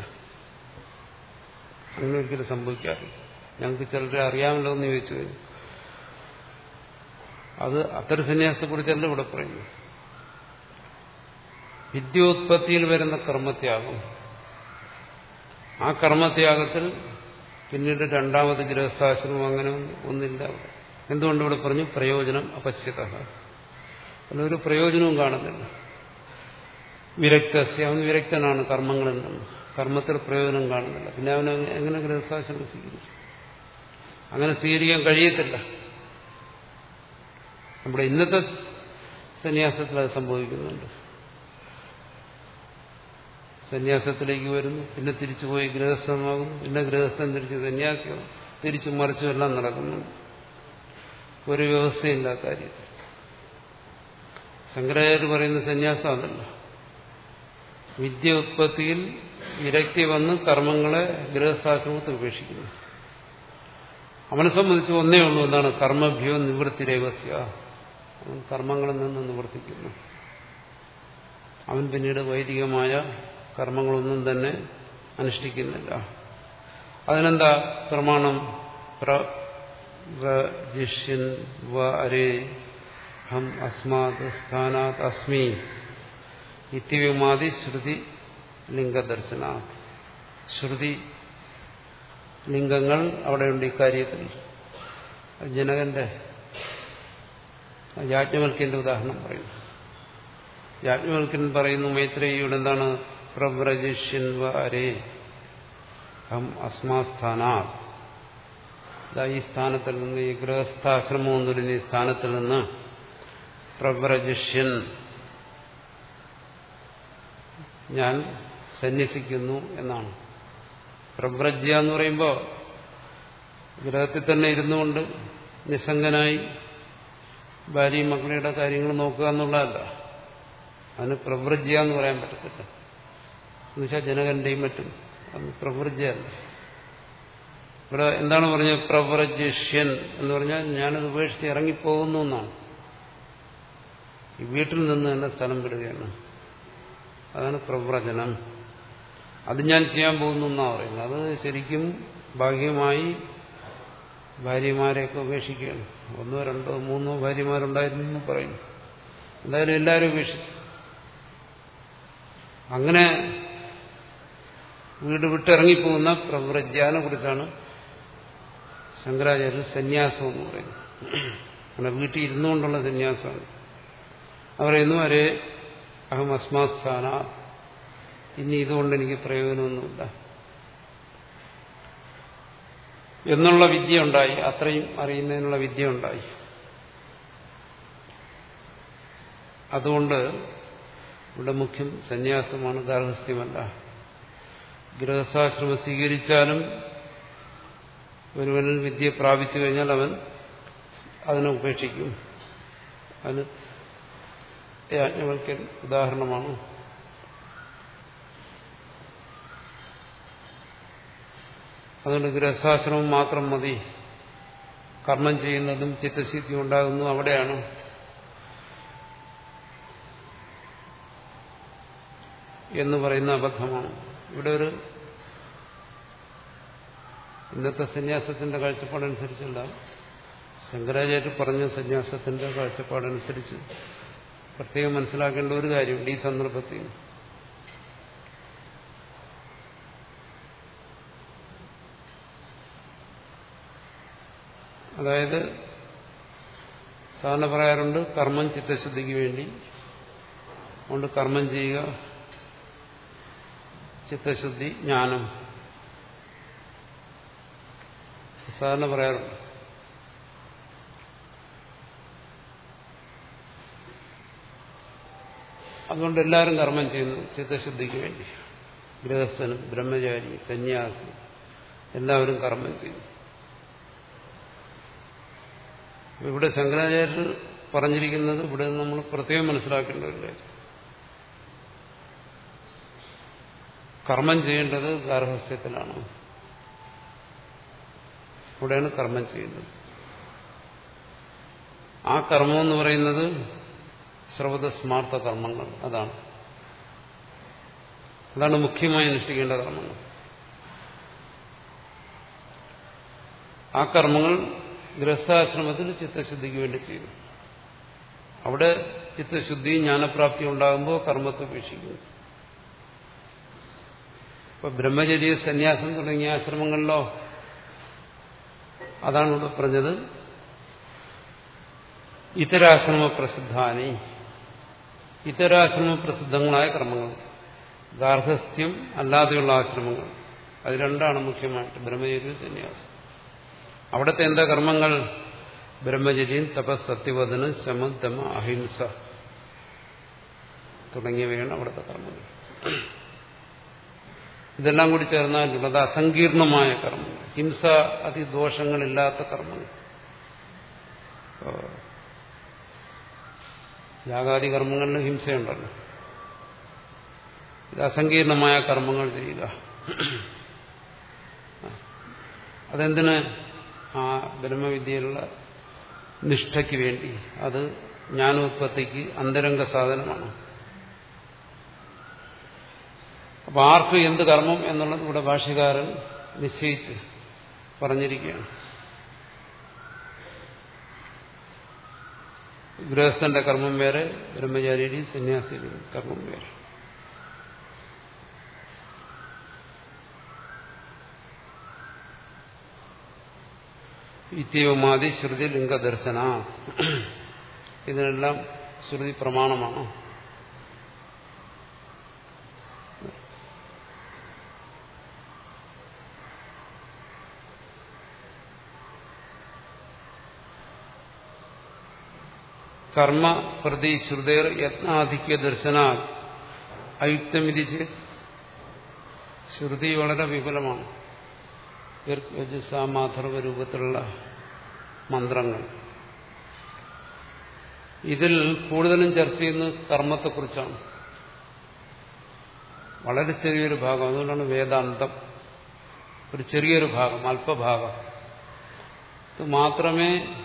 അങ്ങനെ ഒരിക്കലും സംഭവിക്കാറില്ല. ഞങ്ങൾക്ക് ചിലരെ അറിയാമല്ലോ എന്ന് ചോദിച്ചു കഴിഞ്ഞു. അത് അത്തരം സന്യാസത്തെക്കുറിച്ചല്ല ഇവിടെ പറയുന്നു വിദ്യോത്പത്തിയിൽ വരുന്ന കർമ്മത്യാഗം. ആ കർമ്മത്യാഗത്തിൽ പിന്നീട് രണ്ടാമത് ഗൃഹസ്ഥാശ്രമം അങ്ങനെ ഒന്നില്ല എന്തുകൊണ്ട് ഇവിടെ പറഞ്ഞു? പ്രയോജനം അപശ്യത അതിനൊരു പ്രയോജനവും കാണുന്നില്ല. വിരക്തസ്യ അവൻ വിരക്തനാണ് കർമ്മങ്ങളിൽ നിന്ന്. കർമ്മത്തിൽ പ്രയോജനം കാണുന്നില്ല. പിന്നെ അവൻ എങ്ങനെ ഗൃഹസ്ഥാശ്രമം സ്വീകരിക്കും അങ്ങനെ സ്വീകരിക്കാൻ കഴിയത്തില്ല. നമ്മുടെ ഇന്നത്തെ സന്യാസത്തിൽ അത് സംഭവിക്കുന്നുണ്ട്. സന്യാസത്തിലേക്ക് വരുന്നു പിന്നെ തിരിച്ചു പോയി ഗൃഹസ്ഥമാകുന്നു പിന്നെ ഗൃഹസ്ഥം തിരിച്ച് സന്യാസിയാകും തിരിച്ചു മറിച്ചും എല്ലാം നടക്കുന്നു ഒരു വ്യവസ്ഥയില്ല കാര്യത്തിൽ. ശങ്കരാചാര്യ പറയുന്ന സന്യാസം അതല്ല. വിദ്യ ഉത്പത്തിയിൽ വിരക്തി വന്ന് കർമ്മങ്ങളെ ഗൃഹസ്ഥാശ്രമത്തിൽ ഉപേക്ഷിക്കുന്നു. അവനെ സംബന്ധിച്ച് ഒന്നേ ഉള്ളൂ എന്താണ് കർമ്മഭ്യോ നിവൃത്തി രേവസ്യ അവൻ കർമ്മങ്ങളിൽ നിന്ന് നിവർത്തിക്കുന്നു. അവൻ പിന്നീട് വൈദികമായ കർമ്മങ്ങളൊന്നും തന്നെ അനുഷ്ഠിക്കുന്നില്ല. അതിനെന്താ പ്രമാണം? പ്രജിഷ്യൻ വ ഹം അസ്മാത് സ്ഥാനാത് അസ്മി ഇത്യവുമാതി ശ്രുതി ലിംഗദർശന. ശ്രുതി ലിംഗങ്ങൾ അവിടെയുണ്ട് ഇക്കാര്യത്തിൽ. ജനകന്റെ യാജ്ഞവൽക്കിന്റെ ഉദാഹരണം പറയുന്നു. യാജ്ഞവൽക്കൻ പറയുന്നു മൈത്രേയിയുടെ എന്താണ്? പ്രവ്രജിഷ്യൻ അഹം അസ്മാസ്ഥാനാ ഈ സ്ഥാനത്തിൽ നിന്ന് ഈ ഗൃഹസ്ഥാശ്രമം ഈ സ്ഥാനത്തിൽ നിന്ന് പ്രവ്രജിഷ്യൻ. ഞാൻ സന്യസിക്കുന്നു എന്നാണ്. പ്രവ്രജ എന്ന് പറയുമ്പോൾ ഗ്രഹത്തിൽ തന്നെ ഇരുന്നു കൊണ്ട് നിസ്സംഗനായി ഭാര്യയും മക്കളുടെ കാര്യങ്ങൾ നോക്കുക എന്നുള്ളതല്ല. അതിന് പ്രവൃജ്യ എന്ന് പറയാൻ പറ്റത്തില്ല. എന്നുവെച്ചാൽ ജനകന്റെയും മറ്റും. അത് പ്രവൃജ്യല്ല ഇവിടെ എന്താണ് പറഞ്ഞത്? പ്രവ്രജിഷ്യൻ എന്ന് പറഞ്ഞാൽ ഞാനത് ഉപേക്ഷിച്ച് ഇറങ്ങിപ്പോകുന്നു എന്നാണ്. ഈ വീട്ടിൽ നിന്ന് തന്നെ സ്ഥലം വിടുകയാണ് അതാണ് പ്രവചനം അത് ഞാൻ ചെയ്യാൻ പോകുന്നു എന്നാണ് പറയുന്നത്. അത് ശരിക്കും ഭാഗ്യമായി ഭാര്യമാരെയൊക്കെ ഉപേക്ഷിക്കുകയാണ്. ഒന്നോ രണ്ടോ മൂന്നോ ഭാര്യമാരുണ്ടായിരുന്നു എന്ന് പറയുന്നു. എന്തായാലും എല്ലാവരും ഉപേക്ഷിച്ചു. അങ്ങനെ വീട് വിട്ടിറങ്ങിപ്പോകുന്ന പ്രവ്രജ്ഞാനെ കുറിച്ചാണ് ശങ്കരാചാര്യർ സന്യാസം എന്ന് പറയുന്നത്. അങ്ങനെ വീട്ടിൽ ഇരുന്നുകൊണ്ടുള്ള സന്യാസമാണ്. പറയുന്നു അരേ അഹം അസ്മാസ്ഥാന. ഇനി ഇതുകൊണ്ട് എനിക്ക് പ്രയോജനമൊന്നുമില്ല. എന്നുള്ള വിദ്യ ഉണ്ടായി അത്രയും അറിയുന്നതിനുള്ള വിദ്യ ഉണ്ടായി അതുകൊണ്ട് ഇവിടെ മുഖ്യം സന്യാസമാണ് ഗാർഹസ്ഥ്യമല്ല. ഗൃഹസ്ഥാശ്രമം സ്വീകരിച്ചാലും ഒരുവനിൽ വിദ്യ പ്രാപിച്ചു കഴിഞ്ഞാൽ അവൻ അതിനെ ഉപേക്ഷിക്കും. അതിന് യാജ്ഞവൽക്കൻ ഉദാഹരണമാണ്. അതുകൊണ്ട് ഗൃഹസ്ഥാശ്രമം മാത്രം മതി. കർമ്മം ചെയ്യുന്നതും ചിത്തശുദ്ധി ഉണ്ടാകുന്നതും അവിടെയാണ്. എന്ന് പറയുന്ന അബദ്ധമാണ്. ഇവിടെ ഒരു ഇന്നത്തെ സന്യാസത്തിന്റെ കാഴ്ചപ്പാടനുസരിച്ചല്ല. ശങ്കരാചാര്യ പറഞ്ഞ സന്യാസത്തിന്റെ കാഴ്ചപ്പാടനുസരിച്ച് പ്രത്യേകം മനസ്സിലാക്കേണ്ട ഒരു കാര്യമുണ്ട് ഈ സന്ദർഭത്തിൽ. അതായത് സാധാരണ പറയാറുണ്ട് കർമ്മം ചിത്തശുദ്ധിക്ക് വേണ്ടി. അതുകൊണ്ട് കർമ്മം ചെയ്യുക ചിത്തശുദ്ധി ജ്ഞാനം. സാധാരണ പറയാറുണ്ട്. അതുകൊണ്ട് എല്ലാവരും കർമ്മം ചെയ്യുന്നു ചിത്തശുദ്ധിക്ക് വേണ്ടി. ഗൃഹസ്ഥനും ബ്രഹ്മചാരി സന്യാസി എല്ലാവരും കർമ്മം ചെയ്യുന്നു. ഇവിടെ ശങ്കരാചാര്യർ പറഞ്ഞിരിക്കുന്നത് ഇവിടെ നമ്മൾ പ്രത്യേകം മനസ്സിലാക്കേണ്ട ഒരു കാര്യം. കർമ്മം ചെയ്യേണ്ടത് ഗാർഹസ്ഥ്യത്തിലാണ്. ഇവിടെയാണ് കർമ്മം ചെയ്യുന്നത്. ആ കർമ്മം എന്ന് പറയുന്നത് ശ്രവത സ്മാർത്ഥ കർമ്മങ്ങൾ. അതാണ്. അതാണ് മുഖ്യമായി അനുഷ്ഠിക്കേണ്ട കർമ്മങ്ങൾ. ആ കർമ്മങ്ങൾ ഗൃഹസ്ഥാശ്രമത്തിൽ ചിത്തശുദ്ധിക്ക് വേണ്ടി ചെയ്യും അവിടെ ചിത്തശുദ്ധി ജ്ഞാനപ്രാപ്തി ഉണ്ടാകുമ്പോൾ കർമ്മത്തെ ഉപേക്ഷിക്കുന്നു. ഇപ്പൊ ബ്രഹ്മചര്യ സന്യാസം തുടങ്ങിയ ആശ്രമങ്ങളിലോ അതാണ് ഇവിടെ പറഞ്ഞത്. ഇത്തരാശ്രമ പ്രസിദ്ധാനി ഇതരാശ്രമ പ്രസിദ്ധങ്ങളായ കർമ്മങ്ങൾ. ഗാർഹസ്ഥ്യം അല്ലാതെയുള്ള ആശ്രമങ്ങൾ. അത് രണ്ടാണ് മുഖ്യമായിട്ട്. ബ്രഹ്മചര്യ സന്യാസം. അവിടുത്തെ എന്താ കർമ്മങ്ങൾ? ബ്രഹ്മചര്യം തപസ് സത്യവദന ശമദമ അഹിംസ തുടങ്ങിയവയാണ് അവിടുത്തെ കർമ്മങ്ങൾ. ഇതെല്ലാം കൂടി ചേർന്നാലുള്ളത് അസങ്കീർണമായ കർമ്മങ്ങൾ. ഹിംസ അതിദോഷങ്ങളില്ലാത്ത കർമ്മങ്ങൾ. യാഗാദി കർമ്മങ്ങളിൽ ഹിംസയുണ്ടല്ലോ. ഇത് അസങ്കീർണമായ കർമ്മങ്ങൾ ചെയ്യുക. അതെന്തിന്? ആ ബ്രഹ്മവിദ്യയിലുള്ള നിഷ്ഠയ്ക്ക് വേണ്ടി. അത് ജ്ഞാനോത്പത്തിക്ക് അന്തരംഗ സാധനമാണ്. അപ്പൊ ആർക്ക് എന്ത് കർമ്മം എന്നുള്ളത് ഇവിടെ ഭാഷ്യകാരൻ നിശ്ചയിച്ച് പറഞ്ഞിരിക്കുകയാണ്. ഗൃഹസ്ഥന്റെ കർമ്മം വേറെ ബ്രഹ്മചാരിയുടെയും സന്യാസിയുടെയും കർമ്മം വേറെ. ഇത്യവുമാതി ശ്രുതി ലിംഗദർശന ഇതിനെല്ലാം ശ്രുതി പ്രമാണമാണ്. കർമ്മ പ്രതി ശ്രുതേർ യത്നാധിക്യ ദർശന അയുക്തമിരിച്ച് ശ്രുതി വളരെ വിപുലമാണ്. മാധർവ രൂപത്തിലുള്ള മന്ത്രങ്ങൾ. ഇതിൽ കൂടുതലും ചർച്ച ചെയ്യുന്നത് കർമ്മത്തെക്കുറിച്ചാണ്. വളരെ ചെറിയൊരു ഭാഗം. അതുകൊണ്ടാണ് വേദാന്തം ഒരു ചെറിയൊരു ഭാഗം അല്പഭാഗം. മാത്രമേ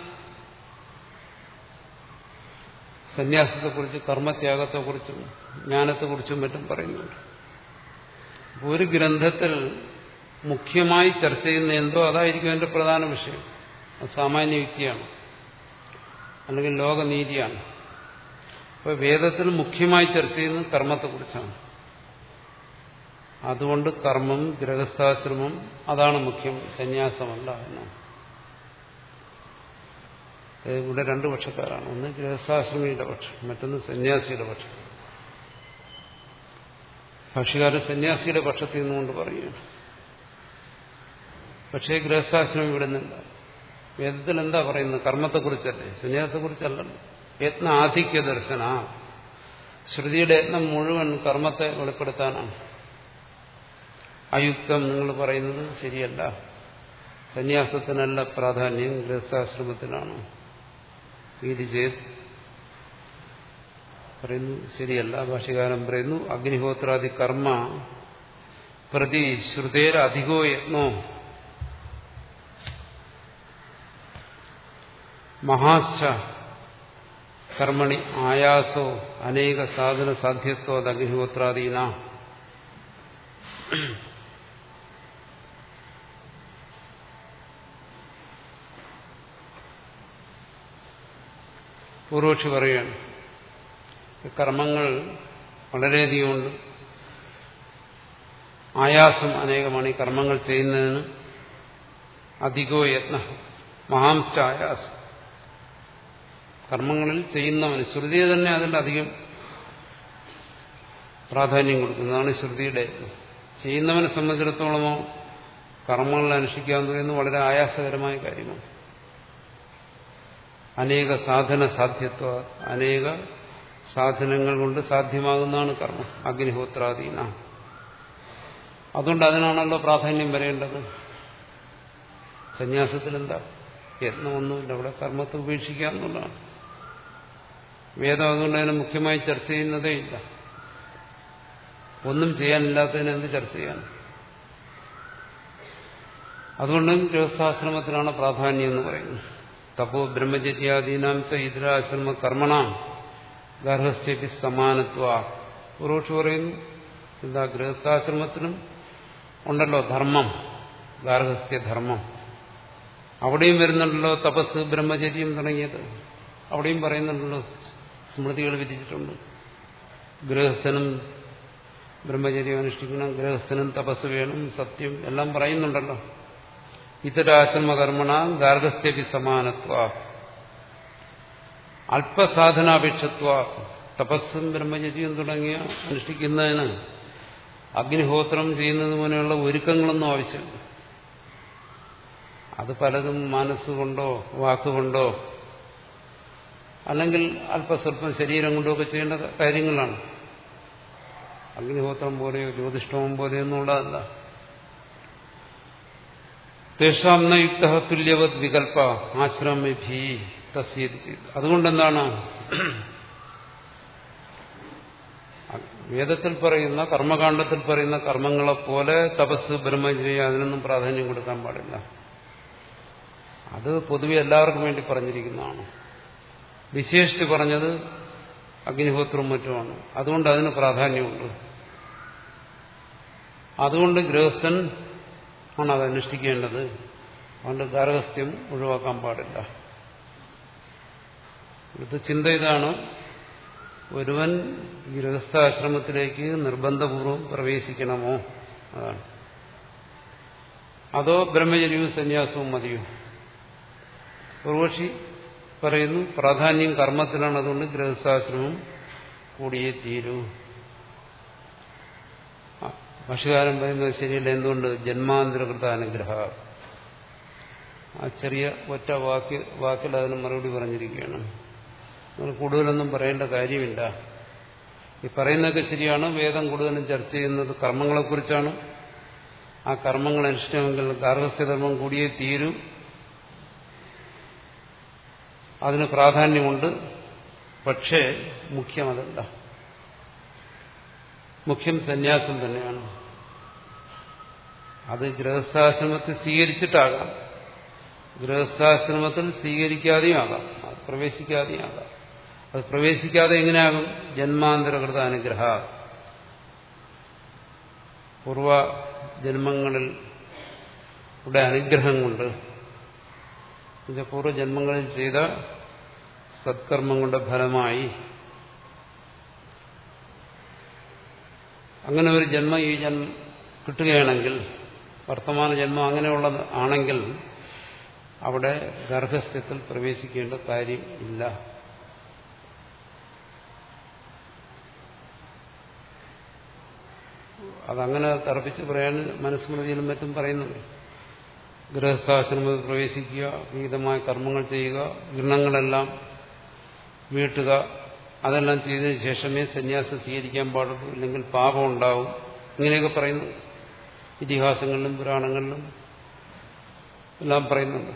സന്യാസത്തെക്കുറിച്ച് കർമ്മത്യാഗത്തെക്കുറിച്ചും ജ്ഞാനത്തെക്കുറിച്ചും മറ്റും പറയുന്നുണ്ട്. ഒരു ഗ്രന്ഥത്തിൽ മുഖ്യമായി ചർച്ച ചെയ്യുന്ന എന്തോ അതായിരിക്കും അതിന്റെ പ്രധാന വിഷയം. അത് സാമാന്യ വ്യക്തിയാണ് അല്ലെങ്കിൽ ലോകനീതിയാണ്. അപ്പോൾ വേദത്തിൽ മുഖ്യമായി ചർച്ച ചെയ്യുന്നത് കർമ്മത്തെക്കുറിച്ചാണ്. അതുകൊണ്ട് കർമ്മം ഗൃഹസ്ഥാശ്രമം അതാണ് മുഖ്യം സന്യാസമല്ല എന്നാണ്. ഇവിടെ രണ്ടു പക്ഷക്കാരാണ്. ഒന്ന് ഗൃഹസ്ഥാശ്രമിയുടെ പക്ഷം മറ്റൊന്ന് സന്യാസിയുടെ പക്ഷം. ഭാഷകാരൻ സന്യാസിയുടെ പക്ഷത്തിൽ നിന്നുകൊണ്ട് പറയുകയാണ്. പക്ഷേ ഗൃഹസ്ഥാശ്രമം ഇവിടെ നിന്നില്ല. വേദത്തിൽ എന്താ പറയുന്നത്? കർമ്മത്തെക്കുറിച്ചല്ലേ? സന്യാസത്തെക്കുറിച്ചല്ലല്ലോ. യത്ന ആധിക്യ ദർശന. ശ്രുതിയുടെ യത്നം മുഴുവൻ കർമ്മത്തെ വെളിപ്പെടുത്താനാണ്. അയുക്തം നിങ്ങൾ പറയുന്നത് ശരിയല്ല. സന്യാസത്തിനല്ല പ്രാധാന്യം ഗൃഹസ്ഥാശ്രമത്തിനാണ് ഇത് ചെയ്ത് പറയുന്നു ശരിയല്ല ഭാഷകാരൻ പറയുന്നു. അഗ്നിഹോത്രാദി കർമ്മ പ്രതി ശ്രുതേര അധികോ യത്നോ. മഹാശ്ച കർമ്മണി ആയാസോ അനേക സാധന സാധ്യത്വ അഗ്നിഹോത്രാദീന. പൂർവക്ഷി പറയുകയാണ്. കർമ്മങ്ങൾ വളരെയധികമുണ്ട് ആയാസം അനേകമാണ് ഈ കർമ്മങ്ങൾ ചെയ്യുന്നതിന്. അധികോ യത്ന മഹാംശ ആയാസം. കർമ്മങ്ങളിൽ ചെയ്യുന്നവന് ശ്രുതിയെ തന്നെ അതിന്റെ അധികം പ്രാധാന്യം കൊടുക്കുന്നതാണ് ശ്രുതിയുടെ ചെയ്യുന്നവനെ സംബന്ധിച്ചിടത്തോളമോ കർമ്മങ്ങൾ അനുഷ്ഠിക്കുക വളരെ ആയാസകരമായ കാര്യമാണ്. അനേക സാധന സാധ്യത്വ അനേക സാധനങ്ങൾ കൊണ്ട് സാധ്യമാകുന്നതാണ് കർമ്മം അഗ്നിഹോത്രാധീന അതുകൊണ്ട് അതിനാണല്ലോ പ്രാധാന്യം വരേണ്ടത്. സന്യാസത്തിൽ എന്താ യത്നമൊന്നുമില്ല അവിടെ കർമ്മത്തെ ഉപേക്ഷിക്കുക എന്നുള്ളതാണ്. വേദം അതുകൊണ്ട് അതിനെ മുഖ്യമായി ചർച്ച ചെയ്യുന്നതേ ഇല്ല. ഒന്നും ചെയ്യാനില്ലാത്തതിനെ എന്ത് ചർച്ച ചെയ്യാൻ? അതുകൊണ്ട് ഗൃഹസ്ഥാശ്രമത്തിനാണ് പ്രാധാന്യം എന്ന് പറയുന്നത്. തപോ ബ്രഹ്മചര്യാദീനാം ചൈതരാശ്രമ കർമ്മണാം ഗർഭസ്ഥ്യപി സമാനത്വ പുറോഷ് പറയുന്നു എന്താ ഗൃഹസ്ഥാശ്രമത്തിനും ഉണ്ടല്ലോ ധർമ്മം ഗാർഹസ്ഥ്യധർമ്മം അവിടെയും വരുന്നുണ്ടല്ലോ തപസ് ബ്രഹ്മചര്യം തുടങ്ങിയത്. അവിടെയും പറയുന്നുണ്ടല്ലോ സ്മൃതികൾ വിധിച്ചിട്ടുണ്ട്. ഗൃഹസ്ഥനും ബ്രഹ്മചര്യം അനുഷ്ഠിക്കണം ഗൃഹസ്ഥനും തപസ് വേണം സത്യം എല്ലാം പറയുന്നുണ്ടല്ലോ. ഇതരാശ്രമകർമ്മണ ഗാർഹസ്ഥ്യപി സമാനത്വ. അല്പസാധനാപേക്ഷത്വ. തപസ്സും ബ്രഹ്മചര്യം തുടങ്ങിയ അനുഷ്ഠിക്കുന്നതിന് അഗ്നിഹോത്രം ചെയ്യുന്നത് പോലെയുള്ള ഒരുക്കങ്ങളൊന്നും ആവശ്യമില്ല. അത് പലതും മനസ്സുകൊണ്ടോ വാക്കുകൊണ്ടോ അല്ലെങ്കിൽ അല്പസ്വല്പം ശരീരം കൊണ്ടോ ഒക്കെ ചെയ്യേണ്ട കാര്യങ്ങളാണ്. അഗ്നിഹോത്രം പോലെയോ ജ്യോതിഷ്ടവും പോലെയോ എന്നുള്ളതല്ല തേഷാം നയുക്ത തുല്യവത് വികല്പ ആശ്രമഭി തസ്യത് ചെയ്ത്. അതുകൊണ്ടെന്താണ് വേദത്തിൽ പറയുന്ന കർമ്മകാണ്ഡത്തിൽ പറയുന്ന കർമ്മങ്ങളെ പോലെ തപസ് ബ്രഹ്മചര്യ അതിനൊന്നും പ്രാധാന്യം കൊടുക്കാൻ പാടില്ല. അത് പൊതുവെ എല്ലാവർക്കും വേണ്ടി പറഞ്ഞിരിക്കുന്നതാണ്. വിശേഷിച്ച് പറഞ്ഞത് അഗ്നിഹോത്രവും മറ്റുമാണ്. അതുകൊണ്ട് അതിന് പ്രാധാന്യമുണ്ട്. അതുകൊണ്ട് ഗൃഹസ്ഥൻ ആണ് അത് അനുഷ്ഠിക്കേണ്ടത്? അതുകൊണ്ട് ഗാർഹസ്ഥ്യം ഒഴിവാക്കാൻ പാടില്ല. ഇത് ചിന്ത ഇതാണ്. ഒരുവൻ ഗൃഹസ്ഥാശ്രമത്തിലേക്ക് നിർബന്ധപൂർവം പ്രവേശിക്കണമോ? അതാണ്. അതോ ബ്രഹ്മചര്യവും സന്യാസവും മതിയോ? ഉർവശി പറയുന്നു പ്രാധാന്യം കർമ്മത്തിലാണ് അതുകൊണ്ട് ഗൃഹസ്ഥാശ്രമം കൂടിയേ തീരൂ. ഭക്ഷ്യകാരൻ പറയുന്നത് ശരിയല്ല. എന്തുകൊണ്ട്? ജന്മാന്തരകൃത അനുഗ്രഹ. ആ ചെറിയ ഒറ്റ വാക്ക് വാക്കിൽ അതിന് മറുപടി പറഞ്ഞിരിക്കുകയാണ്. നിങ്ങൾ കൂടുതലൊന്നും പറയേണ്ട കാര്യമില്ല. ഈ പറയുന്നതൊക്കെ ശരിയാണ്. വേദം കൂടുതലും ചർച്ച ചെയ്യുന്നത് കർമ്മങ്ങളെക്കുറിച്ചാണ്. ആ കർമ്മങ്ങൾ അനുഷ്ഠിക്കണമെങ്കിൽ ഗാർഹസ്ഥ്യധർമ്മം കൂടിയേ തീരും. അതിന് പ്രാധാന്യമുണ്ട്. പക്ഷേ മുഖ്യം അതല്ല മുഖ്യം സന്യാസം തന്നെയാണ്. അത് ഗൃഹസ്ഥാശ്രമത്തിൽ സ്വീകരിച്ചിട്ടാകാം. ഗൃഹസ്ഥാശ്രമത്തിൽ സ്വീകരിക്കാതെയും ആകാം. അത് പ്രവേശിക്കാതെയും ആകാം. അത് പ്രവേശിക്കാതെ എങ്ങനെയാകും? ജന്മാന്തരകൃത അനുഗ്രഹ. പൂർവ ജന്മങ്ങളിൽ ഇവിടെ അനുഗ്രഹം കൊണ്ട് പൂർവജന്മങ്ങളിൽ ചെയ്ത സത്കർമ്മങ്ങളുടെ ഫലമായി അങ്ങനെ ഒരു ജന്മം ഈ ജന്മം കിട്ടുകയാണെങ്കിൽ വർത്തമാന ജന്മം അങ്ങനെയുള്ളത് ആണെങ്കിൽ അവിടെ ഗർഭസ്ഥ്യത്തിൽ പ്രവേശിക്കേണ്ട കാര്യം ഇല്ല. അതങ്ങനെ തർപ്പിച്ച് പറയാൻ മനുസ്മൃതിയിലും മറ്റും പറയുന്നുണ്ട്. ഗൃഹസ്ഥാശ്രമത്തിൽ പ്രവേശിക്കുക വിഹിതമായ കർമ്മങ്ങൾ ചെയ്യുക ഗൃഹങ്ങളെല്ലാം വീട്ടുക അതെല്ലാം ചെയ്തതിനു ശേഷമേ സന്യാസം സ്വീകരിക്കാൻ പാടുള്ളൂ. ഇല്ലെങ്കിൽ പാപം ഉണ്ടാവും. ഇങ്ങനെയൊക്കെ പറയുന്നു. ഇതിഹാസങ്ങളിലും പുരാണങ്ങളിലും എല്ലാം പറയുന്നുണ്ട്.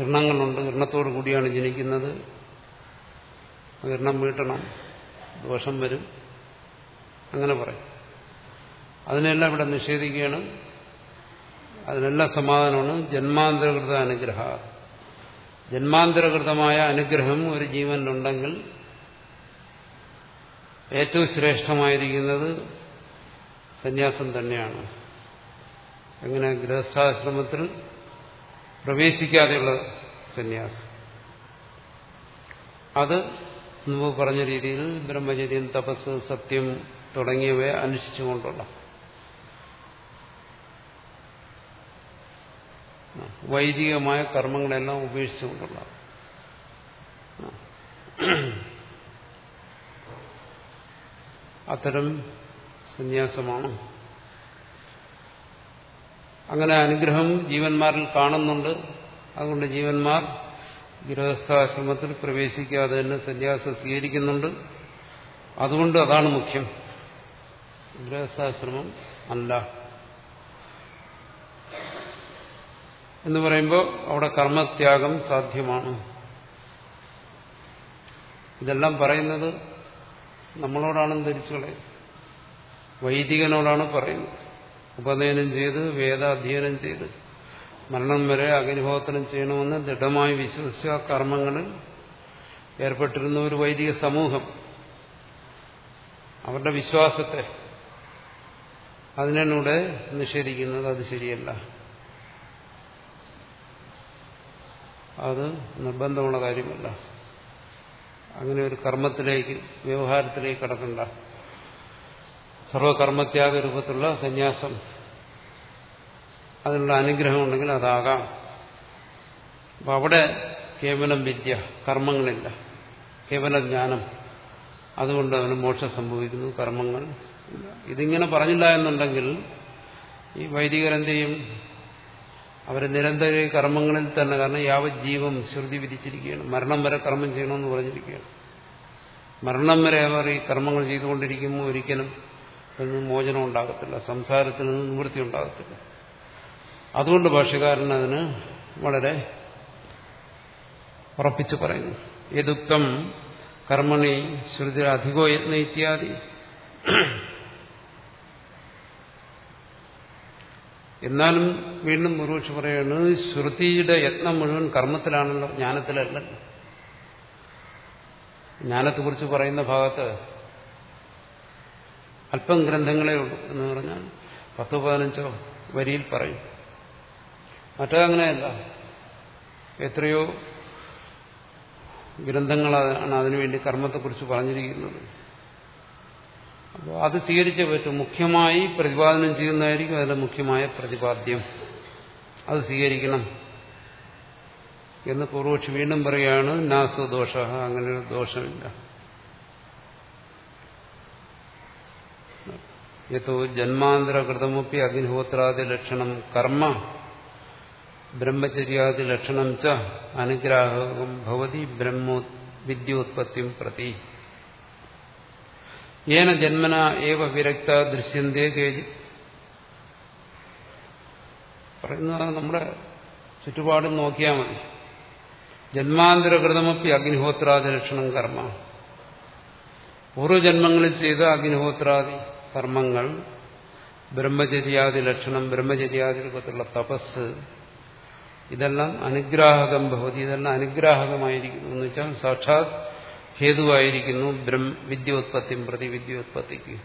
ഗൃഹങ്ങളുണ്ട് ഗൃഹത്തോടു കൂടിയാണ് ജനിക്കുന്നത്. ഗൃഹം വീട്ടണം. ദോഷം വരും. അങ്ങനെ പറയും. അതിനെല്ലാം ഇവിടെ നിഷേധിക്കുകയാണ്. അതിനെല്ലാം സമാധാനമാണ്. ജന്മാന്തരകൃത അനുഗ്രഹ. ജന്മാന്തരകൃതമായ അനുഗ്രഹം ഒരു ജീവനിലുണ്ടെങ്കിൽ ഏറ്റവും ശ്രേഷ്ഠമായിരിക്കുന്നത് സന്യാസം തന്നെയാണ്. എങ്ങനെ ഗൃഹസ്ഥാശ്രമത്തിൽ പ്രവേശിക്കാതെയുള്ള സന്യാസം. അത് മുമ്പ് പറഞ്ഞ രീതിയിൽ ബ്രഹ്മചര്യം തപസ് സത്യം തുടങ്ങിയവയെ അനുഷ്ഠിച്ചുകൊണ്ടുള്ള വൈദികമായ കർമ്മങ്ങളെല്ലാം ഉപേക്ഷിച്ചുകൊണ്ടുള്ള അത്തരം സന്യാസമാണ്. അങ്ങനെ അനുഗ്രഹം ജീവന്മാരിൽ കാണുന്നുണ്ട്. അതുകൊണ്ട് ജീവന്മാർ ഗൃഹസ്ഥാശ്രമത്തിൽ പ്രവേശിക്കാതെ തന്നെ സന്യാസം സ്വീകരിക്കുന്നുണ്ട്. അതുകൊണ്ട് അതാണ് മുഖ്യം. ഗൃഹസ്ഥാശ്രമം അല്ല. എന്ന് പറയുമ്പോൾ അവിടെ കർമ്മത്യാഗം സാധ്യമാണ്. ഇതെല്ലാം പറയുന്നത് നമ്മളോടാണെന്ന് ധരിച്ചുകളെ വൈദികനോടാണ് പറയുന്നത്. ഉപനയനം ചെയ്ത് വേദാധ്യയനം ചെയ്ത് മരണം വരെ അഗ്നിഹോത്രം ചെയ്യണമെന്ന് ദൃഢമായി വിശ്വസിച്ച കർമ്മങ്ങളിൽ ഏർപ്പെട്ടിരുന്ന ഒരു വൈദിക സമൂഹം. അവരുടെ വിശ്വാസത്തെ അതിനൂടെ നിഷേധിക്കുന്നത് അത് ശരിയല്ല. അത് നിർബന്ധമുള്ള കാര്യമല്ല. അങ്ങനെ ഒരു കർമ്മത്തിലേക്ക് വ്യവഹാരത്തിലേക്ക് കടക്കണ്ട. സർവകർമ്മത്യാഗ രൂപത്തിലുള്ള സന്യാസം. അതിനുള്ള അനുഗ്രഹം ഉണ്ടെങ്കിൽ അതാകാം. അപ്പം അവിടെ കേവലം വിദ്യ കർമ്മങ്ങളില്ല. കേവല ജ്ഞാനം. അതുകൊണ്ട് അവന് മോക്ഷം സംഭവിക്കുന്നു കർമ്മങ്ങൾ. ഇതിങ്ങനെ പറഞ്ഞില്ല എന്നുണ്ടെങ്കിൽ ഈ വൈദികരെന്ത് അവർ നിരന്തര കർമ്മങ്ങളിൽ തന്നെ കാരണം യാവത് ജീവം ശ്രുതി വിധിച്ചിരിക്കുകയാണ്. മരണം വരെ കർമ്മം ചെയ്യണമെന്ന് പറഞ്ഞിരിക്കുകയാണ്. മരണം വരെ അവർ ഈ കർമ്മങ്ങൾ ചെയ്തുകൊണ്ടിരിക്കുമ്പോൾ ഒരിക്കലും നിന്ന് മോചനം ഉണ്ടാകത്തില്ല. സംസാരത്തിൽ നിന്ന് നിവൃത്തി ഉണ്ടാകത്തില്ല. അതുകൊണ്ട് ഭാഷകാരൻ അതിന് വളരെ ഉറപ്പിച്ചു പറയുന്നു. യദുക്തം കർമ്മണി ശ്രുതി അധികോ യത്ന ഇത്യാദി എന്നാലും വീണ്ടും മുറുവക്ഷ പറയാണ് ശ്രുതിയുടെ യത്നം മുഴുവൻ കർമ്മത്തിലാണല്ലോ ജ്ഞാനത്തിലല്ലല്ലോ ജ്ഞാനത്തെക്കുറിച്ച് പറയുന്ന ഭാഗത്ത് അല്പം ഗ്രന്ഥങ്ങളേ ഉള്ളൂ എന്ന് പറഞ്ഞാൽ പത്തോ പതിനഞ്ചോ വരിയിൽ പറയും. മറ്റതങ്ങനെയല്ല എത്രയോ ഗ്രന്ഥങ്ങളാണ് അതിനുവേണ്ടി കർമ്മത്തെക്കുറിച്ച് പറഞ്ഞിരിക്കുന്നത്. അത് സ്വീകരിച്ചേ പറ്റും. മുഖ്യമായി പ്രതിപാദനം ചെയ്യുന്നതായിരിക്കും അതിലെ മുഖ്യമായ പ്രതിപാദ്യം. അത് സ്വീകരിക്കണം. എന്ന് പൂർവക്ഷി വീണ്ടും പറയുകയാണ് നാസുദോഷ അങ്ങനെ ഒരു ദോഷമില്ല. യഥോ ജന്മാന്തരകൃതമൊപ്പി അഗ്നിഹോത്രാദി ലക്ഷണം കർമ്മ ബ്രഹ്മചര്യാദി ലക്ഷണം ച അനുഗ്രാഹകം ഭവതി ബ്രഹ്മോ വിദ്യോത്പത്തി പ്രതി. ഏന ജന്മന ഏവ വിരക്ത ദൃശ്യന്തേ കേജി പറയുന്നത് നമ്മുടെ ചുറ്റുപാടും നോക്കിയാൽ മതി. ജന്മാന്തരകൃതമൊക്കെ അഗ്നിഹോത്രാദി ലക്ഷണം കർമ്മ. പൂർവജന്മങ്ങളിൽ ചെയ്ത അഗ്നിഹോത്രാദി കർമ്മങ്ങൾ ബ്രഹ്മചര്യാദി ലക്ഷണം ബ്രഹ്മചര്യാദി രൂപത്തിലുള്ള തപസ് ഇതെല്ലാം അനുഗ്രാഹകം ഭവതി ഇതെല്ലാം അനുഗ്രാഹകമായിരിക്കുന്നു എന്ന് വെച്ചാൽ സാക്ഷാത് ഹേതുവായിരിക്കുന്നു ബ്രഹ്മ വിദ്യോത്പത്തി പ്രതി വിദ്യോത്പത്തിക്ക്.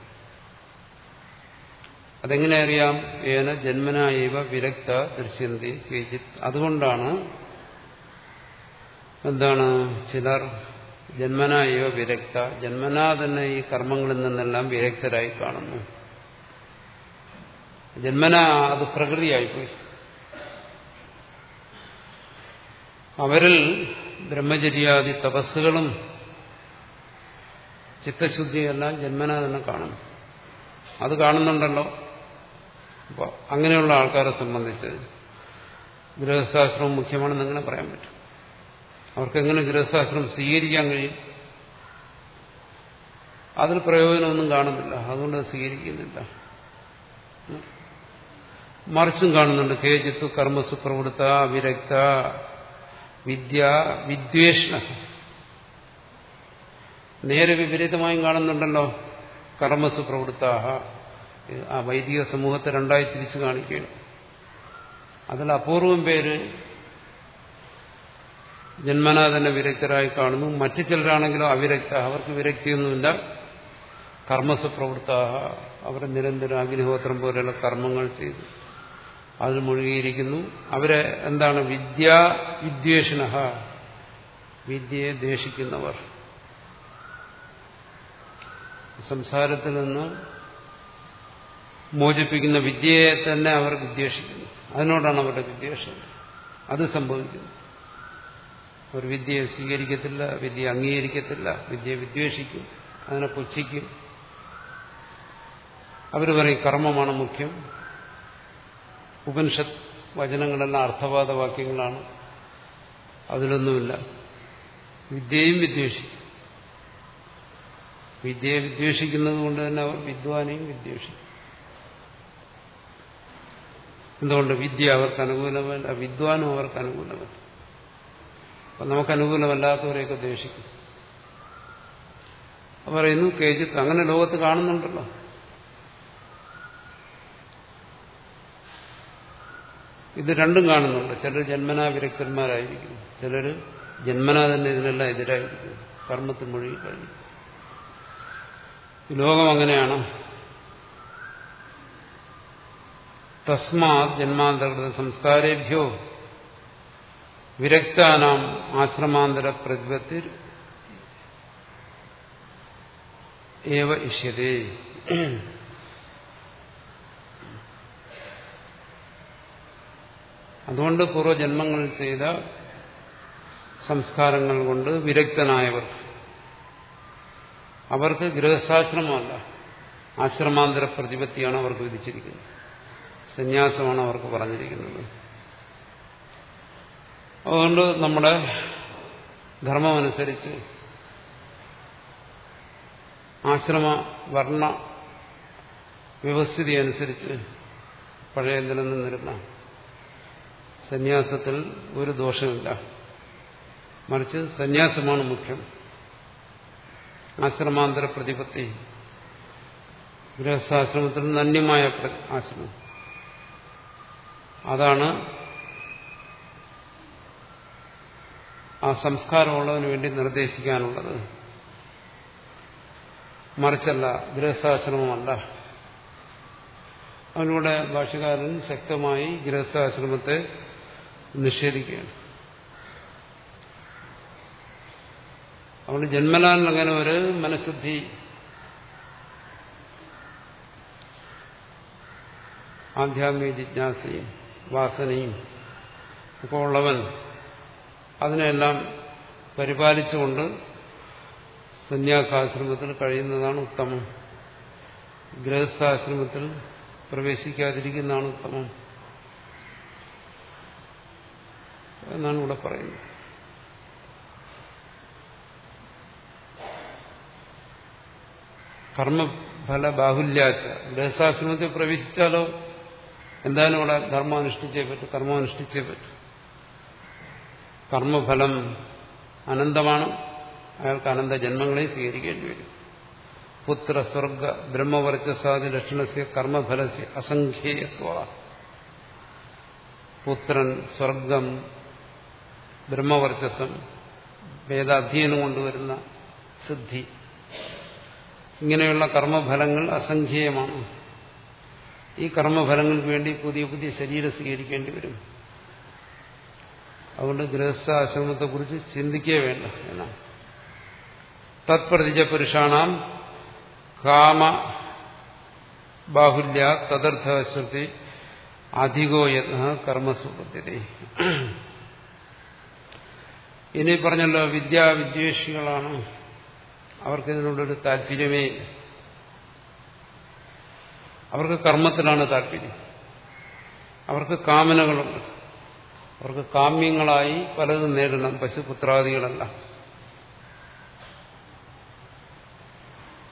അതെങ്ങനെ അറിയാം? ഏന ജന്മനായവ വിരക്ത ദൃശ്യന്തി കേജിത് അതുകൊണ്ടാണ് എന്താണ്? ചിലർ ജന്മനായവ വിരക്ത. ജന്മനാ തന്നെ ഈ കർമ്മങ്ങളിൽ നിന്നെല്ലാം വിരക്തരായി കാണുന്നു. ജന്മനാ അത് പ്രകൃതിയായിപ്പോയി. അവരിൽ ബ്രഹ്മചര്യാദി തപസ്സുകളും ചിത്തശുദ്ധിയെല്ലാം ജന്മനാ തന്നെ കാണും അത് കാണുന്നുണ്ടല്ലോ. അപ്പോൾ അങ്ങനെയുള്ള ആൾക്കാരെ സംബന്ധിച്ച് ഗൃഹസ്ഥാശ്രമം മുഖ്യമാണെന്ന് എങ്ങനെ പറയാൻ പറ്റും? അവർക്കെങ്ങനെ ഗൃഹസ്ഥാശ്രമം സ്വീകരിക്കാൻ കഴിയും? അതിൽ പ്രയോജനമൊന്നും കാണുന്നില്ല. അതുകൊണ്ട് അത് സ്വീകരിക്കുന്നില്ല. മറിച്ചും കാണുന്നുണ്ട്. കേജിത്തു കർമ്മസു പ്രവൃത്ത വിരക്ത വിദ്യ വിദ്വേഷണ. നേരെ വിപരീതമായും കാണുന്നുണ്ടല്ലോ. കർമ്മസു പ്രവൃത്താഹ ആ വൈദിക സമൂഹത്തെ രണ്ടായി തിരിച്ചു കാണിക്കുകയാണ്. അതിൽ അപൂർവം പേര് ജന്മനാ തന്നെ വിരക്തരായി കാണുന്നു. മറ്റു ചിലരാണെങ്കിലോ അവിരക്ത. അവർക്ക് വിരക്തിയൊന്നുമില്ല. കർമ്മസു പ്രവൃത്താഹ അവർ നിരന്തരം അഗ്നിഹോത്രം പോലെയുള്ള കർമ്മങ്ങൾ ചെയ്തു. അതിൽ മുഴുകിയിരിക്കുന്നു. അവരെ എന്താണ്? വിദ്യ വിദ്വേഷണ വിദ്യയെ ദ്വേഷിക്കുന്നവർ. സംസാരത്തിൽ നിന്ന് മോചിപ്പിക്കുന്ന വിദ്യയെ തന്നെ അവർ വിദ്വേഷിക്കുന്നു അതിനോടാണ് അവരുടെ വിദ്വേഷം അത് സംഭവിക്കുന്നു. ഒരു വിദ്യയെ സ്വീകരിക്കത്തില്ല വിദ്യ അംഗീകരിക്കത്തില്ല വിദ്യയെ വിദ്വേഷിക്കും അതിനെ പുച്ഛിക്കും. അവർ പറയും കർമ്മമാണ് മുഖ്യം. ഉപനിഷത്ത് വചനങ്ങളെല്ലാം അർത്ഥവാദ വാക്യങ്ങളാണ് അതിലൊന്നുമില്ല. വിദ്യയും വിദ്വേഷിക്കും. വിദ്യയെ വിദ്വേഷിക്കുന്നത് കൊണ്ട് തന്നെ അവർ വിദ്വാനെയും വിദ്വേഷിക്കും. എന്തുകൊണ്ട്? വിദ്യ അവർക്ക് അനുകൂലമല്ല വിദ്വാനും അവർക്ക് അനുകൂലമല്ല. അപ്പം നമുക്ക് അനുകൂലമല്ലാത്തവരെയൊക്കെ ദ്വേഷിക്കും. പറയുന്നു കേജിത്ത് അങ്ങനെ ലോകത്ത് കാണുന്നുണ്ടല്ലോ. ഇത് രണ്ടും കാണുന്നുണ്ട്. ചിലർ ജന്മനാ വിരക്തന്മാരായിരിക്കും ചിലർ ജന്മനാ തന്നെ ഇതിനെല്ലാം എതിരായിരിക്കും കർമ്മത്തിൽ മുഴുകി കഴിഞ്ഞു ലോകം അങ്ങനെയാണ് തസ്മാത് ജന്മാന്തരകൃത സംസ്കാരേഭ്യോ വിരക്താനാം ആശ്രമാന്തര പ്രതിപത്തിൽ ഏവ ഇഷ്യതേ അതുകൊണ്ട് പൂർവജന്മങ്ങൾ ചെയ്ത സംസ്കാരങ്ങൾ കൊണ്ട് വിരക്തനായവർ അവർക്ക് ഗൃഹസ്ഥാശ്രമമല്ല ആശ്രമാന്തര പ്രതിപത്തിയാണ് അവർക്ക് വിധിച്ചിരിക്കുന്നത്. സന്യാസമാണ് അവർക്ക് പറഞ്ഞിരിക്കുന്നത്. അതുകൊണ്ട് നമ്മുടെ ധർമ്മമനുസരിച്ച് ആശ്രമ വർണ വ്യവസ്ഥിതി അനുസരിച്ച് പഴയ നിലനിന്നിരുന്ന സന്യാസത്തിൽ ഒരു ദോഷമില്ല. മറിച്ച് സന്യാസമാണ് മുഖ്യം. ആശ്രമാന്തര പ്രതിപത്തി. ഗൃഹസ്ഥാശ്രമത്തിൽ നന്യമായ ആശ്രമം. അതാണ് ആ സംസ്കാരമുള്ളതിനു വേണ്ടി നിർദ്ദേശിക്കാനുള്ളത്. മറിച്ചല്ല ഗൃഹസ്ഥാശ്രമമല്ല അതിലൂടെ ഭാഷകാരൻ ശക്തമായി ഗൃഹസ്ഥാശ്രമത്തെ നിഷേധിക്കുകയാണ്. അതുകൊണ്ട് ജന്മനാൽ അങ്ങനെ ഒരു മനഃശുദ്ധി. ആധ്യാത്മിക ജിജ്ഞാസയും വാസനയും ഒക്കെ ഉള്ളവൻ അതിനെല്ലാം പരിപാലിച്ചുകൊണ്ട് സന്യാസാശ്രമത്തിൽ കഴിയുന്നതാണ് ഉത്തമം. ഗൃഹസ്ഥാശ്രമത്തിൽ പ്രവേശിക്കാതിരിക്കുന്നതാണ് ഉത്തമം. എന്നാണ് ഇവിടെ പറയുന്നത്. കർമ്മഫല ബാഹുല്യാച്ച ഗൃഹസാശ്രമത്തിൽ പ്രവേശിച്ചാലോ? എന്തായാലും ഇവിടെ ധർമ്മം അനുഷ്ഠിച്ചേ പറ്റും? കർമ്മം അനുഷ്ഠിച്ചേ പറ്റും. കർമ്മഫലം അനന്തമാണ്. അയാൾക്ക് അനന്ത ജന്മങ്ങളെ സ്വീകരിക്കേണ്ടി വരും. പുത്ര സ്വർഗ ബ്രഹ്മവർച്ചസാദി ലക്ഷണസ്യ കർമ്മഫലസ്യ അസംഖ്യേയത്വ. പുത്രൻ സ്വർഗം ബ്രഹ്മവർച്ചസം വേദാധ്യയനം കൊണ്ടുവരുന്ന സിദ്ധി. ഇങ്ങനെയുള്ള കർമ്മഫലങ്ങൾ അസംഖ്യമാണ് ഈ കർമ്മഫലങ്ങൾക്ക് വേണ്ടി പുതിയ പുതിയ ശരീരം സ്വീകരിക്കേണ്ടി വരും. അതുകൊണ്ട് ഗൃഹസ്ഥാശ്രമത്തെക്കുറിച്ച് ചിന്തിക്കേ വേണ്ട എന്നാണ്. തത്പ്രതിജ പുരുഷാണാം കാമ ബാഹുല്യ തദർത്ഥശ്രുതി അധികോ യത്ന കർമ്മസുപദ്ധ്യത. ഇനി പറഞ്ഞല്ലോ വിദ്യാവിദ്വേഷികളാണ്. അവർക്കിതിനോടൊരു താല്പര്യമേ അവർക്ക് കർമ്മത്തിലാണ് താല്പര്യം. അവർക്ക് കാമനകളുണ്ട് അവർക്ക് കാമ്യങ്ങളായി പലതും നേടണം. പശുപുത്രാദികളല്ല.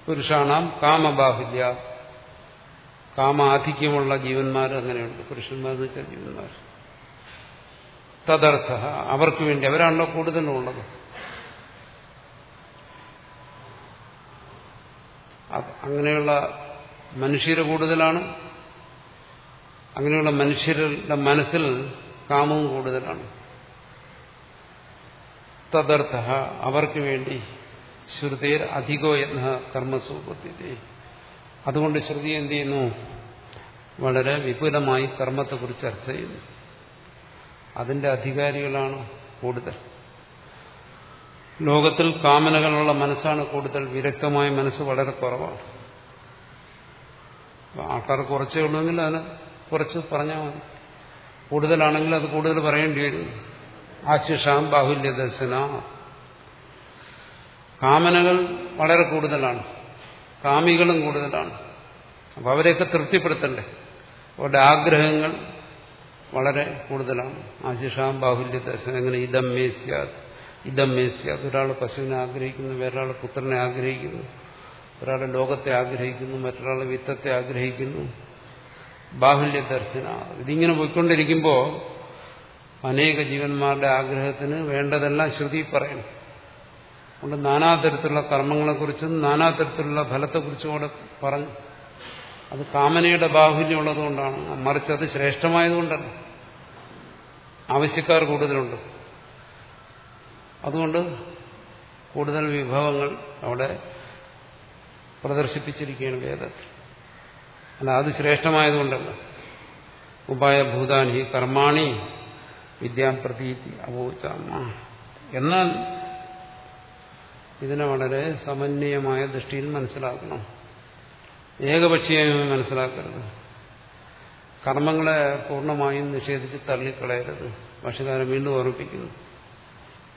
പുരുഷാണാം കാമബാഹുല്യ. കാമാധിക്യമുള്ള ജീവന്മാർ അങ്ങനെയുണ്ട്. പുരുഷന്മാരെന്ന് വെച്ചാൽ ജീവന്മാർ തദർത്ഥ അവർക്ക് വേണ്ടി. അവരാണല്ലോ കൂടുതലുള്ളത്. അങ്ങനെയുള്ള മനുഷ്യർ കൂടുതലാണ്. അങ്ങനെയുള്ള മനുഷ്യരുടെ മനസ്സിൽ കാമവും കൂടുതലാണ്. തദർത്ഥ അവർക്ക് വേണ്ടി ശ്രുതിയിൽ അധികോ എന്ന കർമ്മസൂപത്തി അതുകൊണ്ട് ശ്രുതി എന്ത് ചെയ്യുന്നു? വളരെ വിപുലമായി കർമ്മത്തെക്കുറിച്ച് ചർച്ച ചെയ്യുന്നു. അതിന്റെ അധികാരികളാണ് കൂടുതൽ. ലോകത്തിൽ കാമനകളുള്ള മനസ്സാണ് കൂടുതൽ വിരക്തമായ മനസ്സ് വളരെ കുറവാണ്. ആൾക്കാർ കുറച്ചേ ഉള്ളൂവെങ്കിൽ അതിന് കുറച്ച് പറഞ്ഞാൽ മതി. കൂടുതലാണെങ്കിൽ അത് കൂടുതൽ പറയേണ്ടി വരും. ആശിഷാം ബാഹുല്യ ദർശന. കാമനകൾ വളരെ കൂടുതലാണ്. കാമികളും കൂടുതലാണ്. അപ്പോൾ അവരെയൊക്കെ തൃപ്തിപ്പെടുത്തണ്ടേ? അവരുടെ ആഗ്രഹങ്ങൾ വളരെ കൂടുതലാണ്. ആശിഷാം ബാഹുല്യ ദർശനം. എങ്ങനെ? ഇതം മേസ്യാത് ഇതം അതൊരാൾ പശുവിനെ ആഗ്രഹിക്കുന്നു വേറൊരാൾ പുത്രനെ ആഗ്രഹിക്കുന്നു ഒരാൾ ലോകത്തെ ആഗ്രഹിക്കുന്നു മറ്റൊരാൾ വിത്തത്തെ ആഗ്രഹിക്കുന്നു. ബാഹുല്യ ദർശന ഇതിങ്ങനെ പോയിക്കൊണ്ടിരിക്കുമ്പോൾ അനേക ജീവന്മാരുടെ ആഗ്രഹത്തിന് വേണ്ടതെല്ലാം ശ്രുതി പറയണം. അതുകൊണ്ട് നാനാതരത്തിലുള്ള കർമ്മങ്ങളെക്കുറിച്ചും നാനാതരത്തിലുള്ള ഫലത്തെക്കുറിച്ചും കൂടെ പറഞ്ഞു. അത് കാമനയുടെ ബാഹുല്യം ഉള്ളതുകൊണ്ടാണ്. മറിച്ച് അത് ശ്രേഷ്ഠമായതുകൊണ്ടല്ല. ആവശ്യക്കാർ കൂടുതലുണ്ട്. അതുകൊണ്ട് കൂടുതൽ വിഭവങ്ങൾ അവിടെ പ്രദർശിപ്പിച്ചിരിക്കുകയാണ് വേദത്തിൽ. അല്ല അത് ശ്രേഷ്ഠമായതുകൊണ്ടല്ല. ഉപായഭൂതാനി കർമാണി വിദ്യാ പ്രതീതി അബോചാമ എന്നാൽ ഇതിനെ വളരെ സമന്വയമായ ദൃഷ്ടിയിൽ മനസ്സിലാക്കണം. ഏകപക്ഷീയമായി മനസ്സിലാക്കരുത്. കർമ്മങ്ങളെ പൂർണമായും നിഷേധിച്ച് തള്ളിക്കളയരുത്. ഭാഷകാരൻ വീണ്ടും ഓർമ്മിപ്പിക്കുന്നു.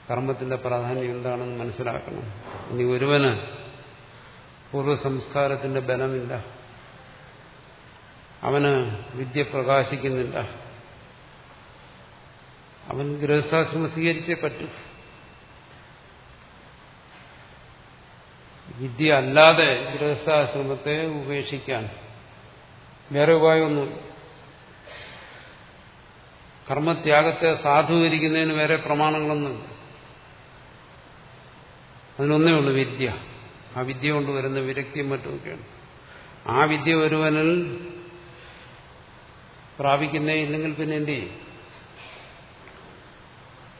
കർമ്മത്തിന്റെ പ്രാധാന്യം എന്താണെന്ന് മനസ്സിലാക്കണം. ഇനി ഒരുവന് പൂർവസംസ്കാരത്തിന്റെ ബലമില്ല. അവന് വിദ്യ പ്രകാശിക്കുന്നില്ല. അവൻ ഗൃഹസ്ഥാശ്രമം സ്വീകരിച്ചേ പറ്റൂ. വിദ്യ അല്ലാതെ ഗൃഹസ്ഥാശ്രമത്തെ ഉപേക്ഷിക്കാൻ വേറെ ഉപായമൊന്നുമില്ല. കർമ്മത്യാഗത്തെ സാധൂകരിക്കുന്നതിന് വേറെ പ്രമാണങ്ങളൊന്നുമില്ല. അതിനൊന്നേ ഉള്ളൂ വിദ്യ. ആ വിദ്യ കൊണ്ട് വരുന്ന വിരക്തിയും മറ്റുമൊക്കെയാണ്. ആ വിദ്യ ഒരുവനിൽ പ്രാപിക്കുന്നേ ഇല്ലെങ്കിൽ പിന്നെ എന്ത് ചെയ്യും?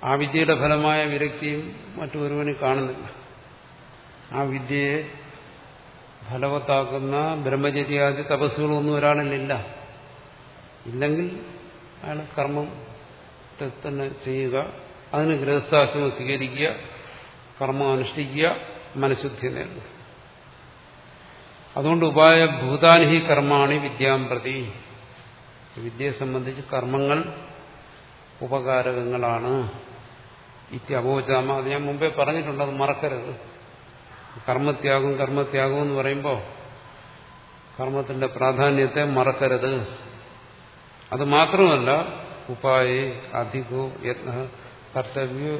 ആ വിദ്യയുടെ ഫലമായ വിരക്തിയും മറ്റൊരുവന് കാണുന്നില്ല. ആ വിദ്യയെ ഫലവത്താക്കുന്ന ബ്രഹ്മചര്യാദി തപസ്സുകളൊന്നും ഒരാളിലില്ല ഇല്ലെങ്കിൽ അയാൾ കർമ്മം തന്നെ ചെയ്യുക അതിന് ഗൃഹസ്ഥാശ്രമം സ്വീകരിക്കുക കർമ്മം അനുഷ്ഠിക്കുക മനഃശുദ്ധി നേടുക. അതുകൊണ്ട് ഉപായ ഭൂതാനി കർമാണി വിദ്യാം പ്രതി. വിദ്യയെ സംബന്ധിച്ച് കർമ്മങ്ങൾ ഉപകാരകങ്ങളാണ്. ഇത്യവോചാമ അത് ഞാൻ മുമ്പേ പറഞ്ഞിട്ടുണ്ട് അത് മറക്കരുത്. കർമ്മത്യാഗം കർമ്മത്യാഗം എന്ന് പറയുമ്പോൾ കർമ്മത്തിന്റെ പ്രാധാന്യത്തെ മറക്കരുത്. അത് മാത്രമല്ല ഉപായേ അധികോ യത്ന കർത്തവ്യോ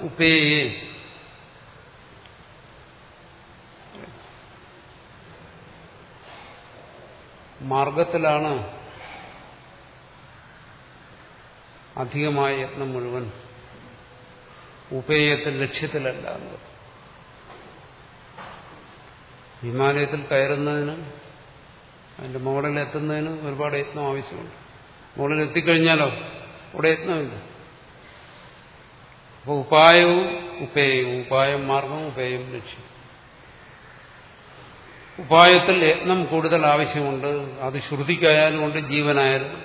ഉപേയേ. മാർഗത്തിലാണ് അധികമായ യത്നം മുഴുവൻ ഉപേയത്തിൽ ലക്ഷ്യത്തിലല്ല എന്ന് ഹിമാലയത്തിൽ കയറുന്നതിന് അതിന്റെ മുകളിൽ എത്തുന്നതിന് ഒരുപാട് യത്നം ആവശ്യമുണ്ട്. മുകളിൽ എത്തിക്കഴിഞ്ഞാലോ അവിടെ യത്നമില്ല. അപ്പോൾ ഉപായവും ഉപേയവും ഉപായം മാർഗം ഉപേയം ലക്ഷ്യം. ഉപായത്തിൽ യത്നം കൂടുതൽ ആവശ്യമുണ്ട്. അത് ശ്രുതിക്കായാലും ഉണ്ട് ജീവനായാലും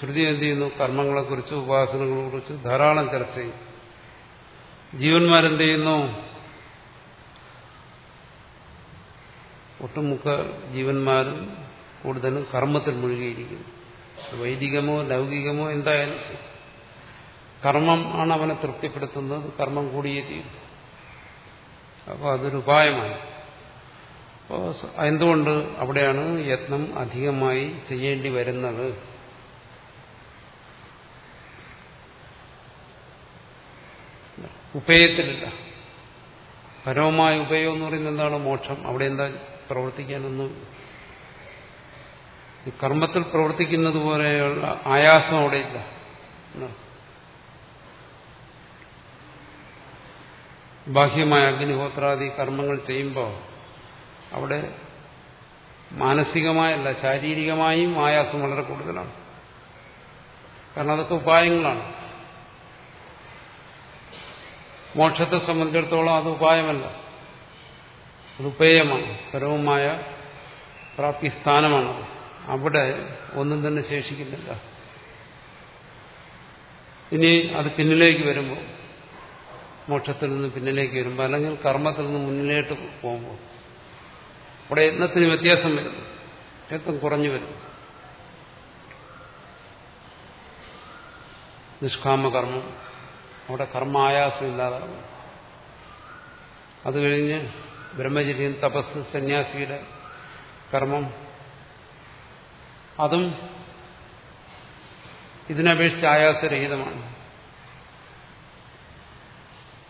ശ്രുതി എന്ത് ചെയ്യുന്നു? കർമ്മങ്ങളെക്കുറിച്ച് ഉപാസനകളെക്കുറിച്ച് ധാരാളം ചർച്ച ചെയ്യും. ജീവന്മാരെന്ത് ചെയ്യുന്നു? ഒട്ടുമുക്ക ജീവന്മാരും കൂടുതലും കർമ്മത്തിൽ മുഴുകിയിരിക്കുന്നു. വൈദികമോ ലൗകികമോ എന്തായാലും കർമ്മം ആണ് അവനെ തൃപ്തിപ്പെടുത്തുന്നത്. കർമ്മം കൂടിയേ തീരും. അപ്പോൾ അതൊരു അപ്പോൾ എന്തുകൊണ്ട് അവിടെയാണ് യത്നം അധികമായി ചെയ്യേണ്ടി വരുന്നത്? ഉപയത്തിലില്ല പരമമായ ഉപയോഗം എന്ന് പറയുന്നത് എന്താണ്? മോക്ഷം. അവിടെ എന്താ പ്രവർത്തിക്കാനൊന്നും? കർമ്മത്തിൽ പ്രവർത്തിക്കുന്നത് പോലെയുള്ള ആയാസം അവിടെ ഇല്ല. ബാഹ്യമായ അഗ്നിഹോത്രാദി കർമ്മങ്ങൾ ചെയ്യുമ്പോൾ അവിടെ മാനസികമായല്ല ശാരീരികമായും ആയാസം വളരെ കൂടുതലാണ്. കാരണം അതൊക്കെ ഉപായങ്ങളാണ്. മോക്ഷത്തെ സംബന്ധിച്ചിടത്തോളം അത് ഉപായമല്ല. അത് ഉപേയമാണ് പരവുമായ പ്രാപ്തി സ്ഥാനമാണ് അവിടെ ഒന്നും തന്നെ ശേഷിക്കുന്നില്ല. ഇനി അത് പിന്നിലേക്ക് വരുമ്പോൾ മോക്ഷത്തിൽ നിന്ന് പിന്നിലേക്ക് വരുമ്പോൾ അല്ലെങ്കിൽ കർമ്മത്തിൽ നിന്ന് മുന്നിലേക്ക് പോകുമ്പോൾ അവിടെ യത്നത്തിന് വ്യത്യാസം വരുന്നു. യത്നം കുറഞ്ഞു വരും നിഷ്കാമകർമ്മം. അവിടെ കർമ്മായാസം ഇല്ലാതാകും അത് കഴിഞ്ഞ് ബ്രഹ്മചര്യം തപസ് സന്യാസിയുടെ കർമ്മം. അതും ഇതിനപേക്ഷിച്ച് ആയാസരഹിതമാണ്.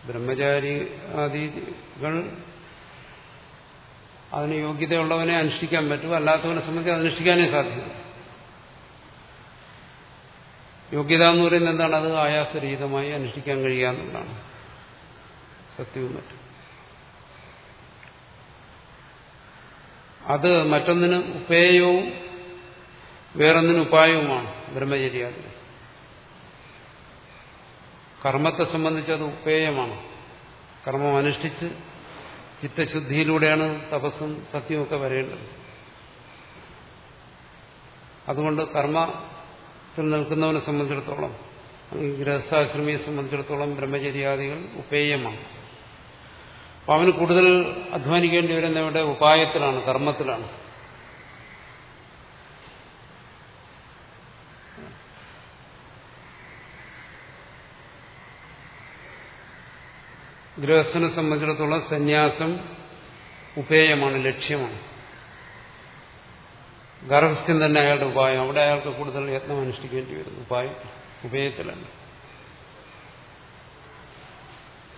ബ്രഹ്മചാരികൾ അതിന് യോഗ്യതയുള്ളവനെ അനുഷ്ഠിക്കാൻ പറ്റും അല്ലാത്തവനെ സംബന്ധിച്ച് അനുഷ്ഠിക്കാനേ സാധ്യത യോഗ്യത എന്ന് പറയുന്നത് എന്താണ്? അത് ആയാസരഹിതമായി അനുഷ്ഠിക്കാൻ കഴിയാന്നുള്ളതാണ് സത്യവും മറ്റും. അത് മറ്റൊന്നിന് ഉപേയവും വേറൊന്നിന് ഉപായവുമാണ് ബ്രഹ്മചര്യ കർമ്മത്തെ സംബന്ധിച്ച് അത് ഉപേയമാണ്. കർമ്മം അനുഷ്ഠിച്ച് ചിത്തശുദ്ധിയിലൂടെയാണ് തപസ്സും സത്യവുമൊക്കെ വരേണ്ടത്. അതുകൊണ്ട് കർമ്മത്തിൽ നിൽക്കുന്നവനെ സംബന്ധിച്ചിടത്തോളം ഗൃഹസ്ഥാശ്രമിയെ സംബന്ധിച്ചിടത്തോളം ബ്രഹ്മചര്യാദികൾ ഉപേയമാണ്. അപ്പൊ അവന് കൂടുതൽ അധ്വാനിക്കേണ്ടി വരുന്ന ഇവിടെ ഉപായത്തിലാണ് കർമ്മത്തിലാണ്. ഗൃഹസ്ഥനെ സംബന്ധിച്ചിടത്തോളം സന്യാസം ഉപേയമാണ് ലക്ഷ്യമാണ്. ഗർഭസ്ഥ്യം തന്നെ അയാളുടെ ഉപായം. അവിടെ അയാൾക്ക് കൂടുതൽ യത്നം അനുഷ്ഠിക്കേണ്ടി വരുന്നു. ഉപായം ഉപേയത്തിലല്ല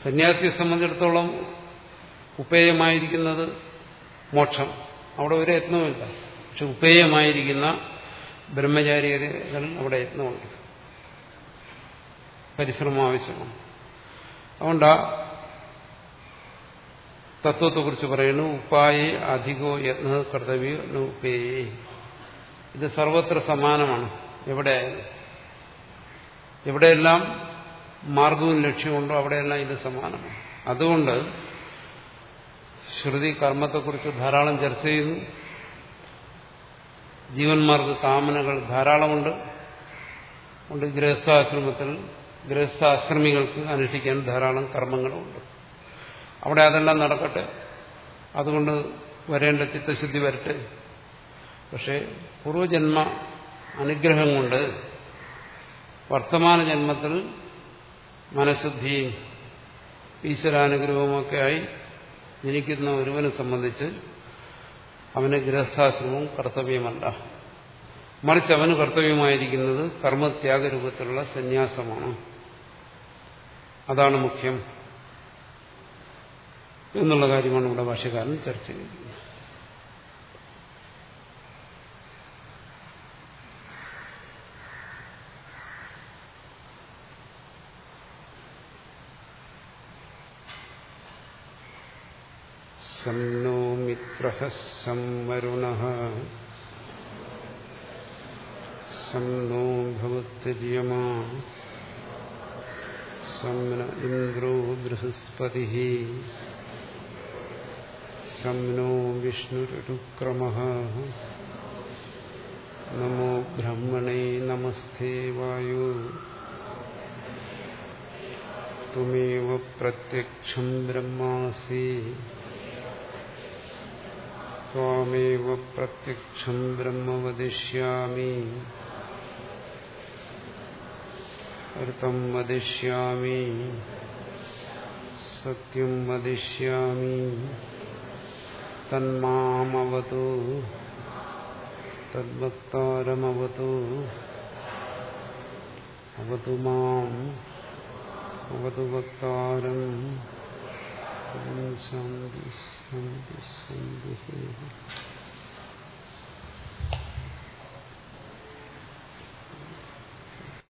സന്യാസിയെ സംബന്ധിച്ചിടത്തോളം ഉപേയമായിരിക്കുന്നത് മോക്ഷം. അവിടെ ഒരു യത്നവുമില്ല. പക്ഷെ ഉപേയമായിരിക്കുന്ന ബ്രഹ്മചാരികൾ അവിടെ യത്നമുണ്ട്. പരിശ്രമം ആവശ്യമാണ്. അതുകൊണ്ട് തത്വത്തെക്കുറിച്ച് പറയുന്നു ഉപ്പായേ അധികോ യത്ന കർത്തവ്യോ ഉപേയേ ഇത് സർവത്ര സമാനമാണ്. എവിടെ എവിടെയെല്ലാം മാർഗവും ലക്ഷ്യമുണ്ടോ അവിടെയെല്ലാം ഇത് സമാനമാണ്. അതുകൊണ്ട് ശ്രുതി കർമ്മത്തെക്കുറിച്ച് ധാരാളം ചർച്ച ചെയ്യുന്നു. ജീവന്മാർക്ക് കാമനകൾ ധാരാളമുണ്ട്. ഉണ്ട് ഗൃഹസ്ഥാശ്രമത്തിൽ ഗൃഹസ്ഥാശ്രമികൾക്ക് അനുഷ്ഠിക്കാൻ ധാരാളം കർമ്മങ്ങളുമുണ്ട് അവിടെ അതെല്ലാം നടക്കട്ടെ. അതുകൊണ്ട് വരേണ്ട ചിത്തശുദ്ധി വരട്ടെ. പക്ഷേ പൂർവജന്മ അനുഗ്രഹം കൊണ്ട് വർത്തമാന ജന്മത്തിൽ മനഃശുദ്ധിയും ഈശ്വരാനുഗ്രഹവുമൊക്കെ ആയി ജനിക്കുന്ന ഒരുവനെ സംബന്ധിച്ച് അവന് ഗൃഹസ്ഥാശ്രമവും കർത്തവ്യമല്ല. മറിച്ച് അവന് കർത്തവ്യമായിരിക്കുന്നത് കർമ്മത്യാഗ രൂപത്തിലുള്ള സന്യാസമാണ്. അതാണ് മുഖ്യം. എന്നുള്ള കാര്യമാണ് ഇവിടെ ഭാഷകാരൻ ചർച്ച ചെയ്തത് സംനോ മിത്ര സം സംനോ സം സംന ഇന്ദ്രോ ബൃഹസ്പതി. നോ വിഷ്ണുരുക്രമ നമോ ബ്രഹ്മണേ നമസ്തേ വായു ത്വമേവ പ്രത്യക്ഷം ബ്രഹ്മാസി ത്വാമേവ പ്രത്യക്ഷം ബ്രഹ്മ വദിഷ്യാമി ഋതം വദിഷ്യാമി സത്യം വദിഷ്യാമി തന്മാമവതു തദ്ഭക്താരമവതു അവതു മാം അവതു വക്താരം ശാന്തി ശാന്തി ശാന്തി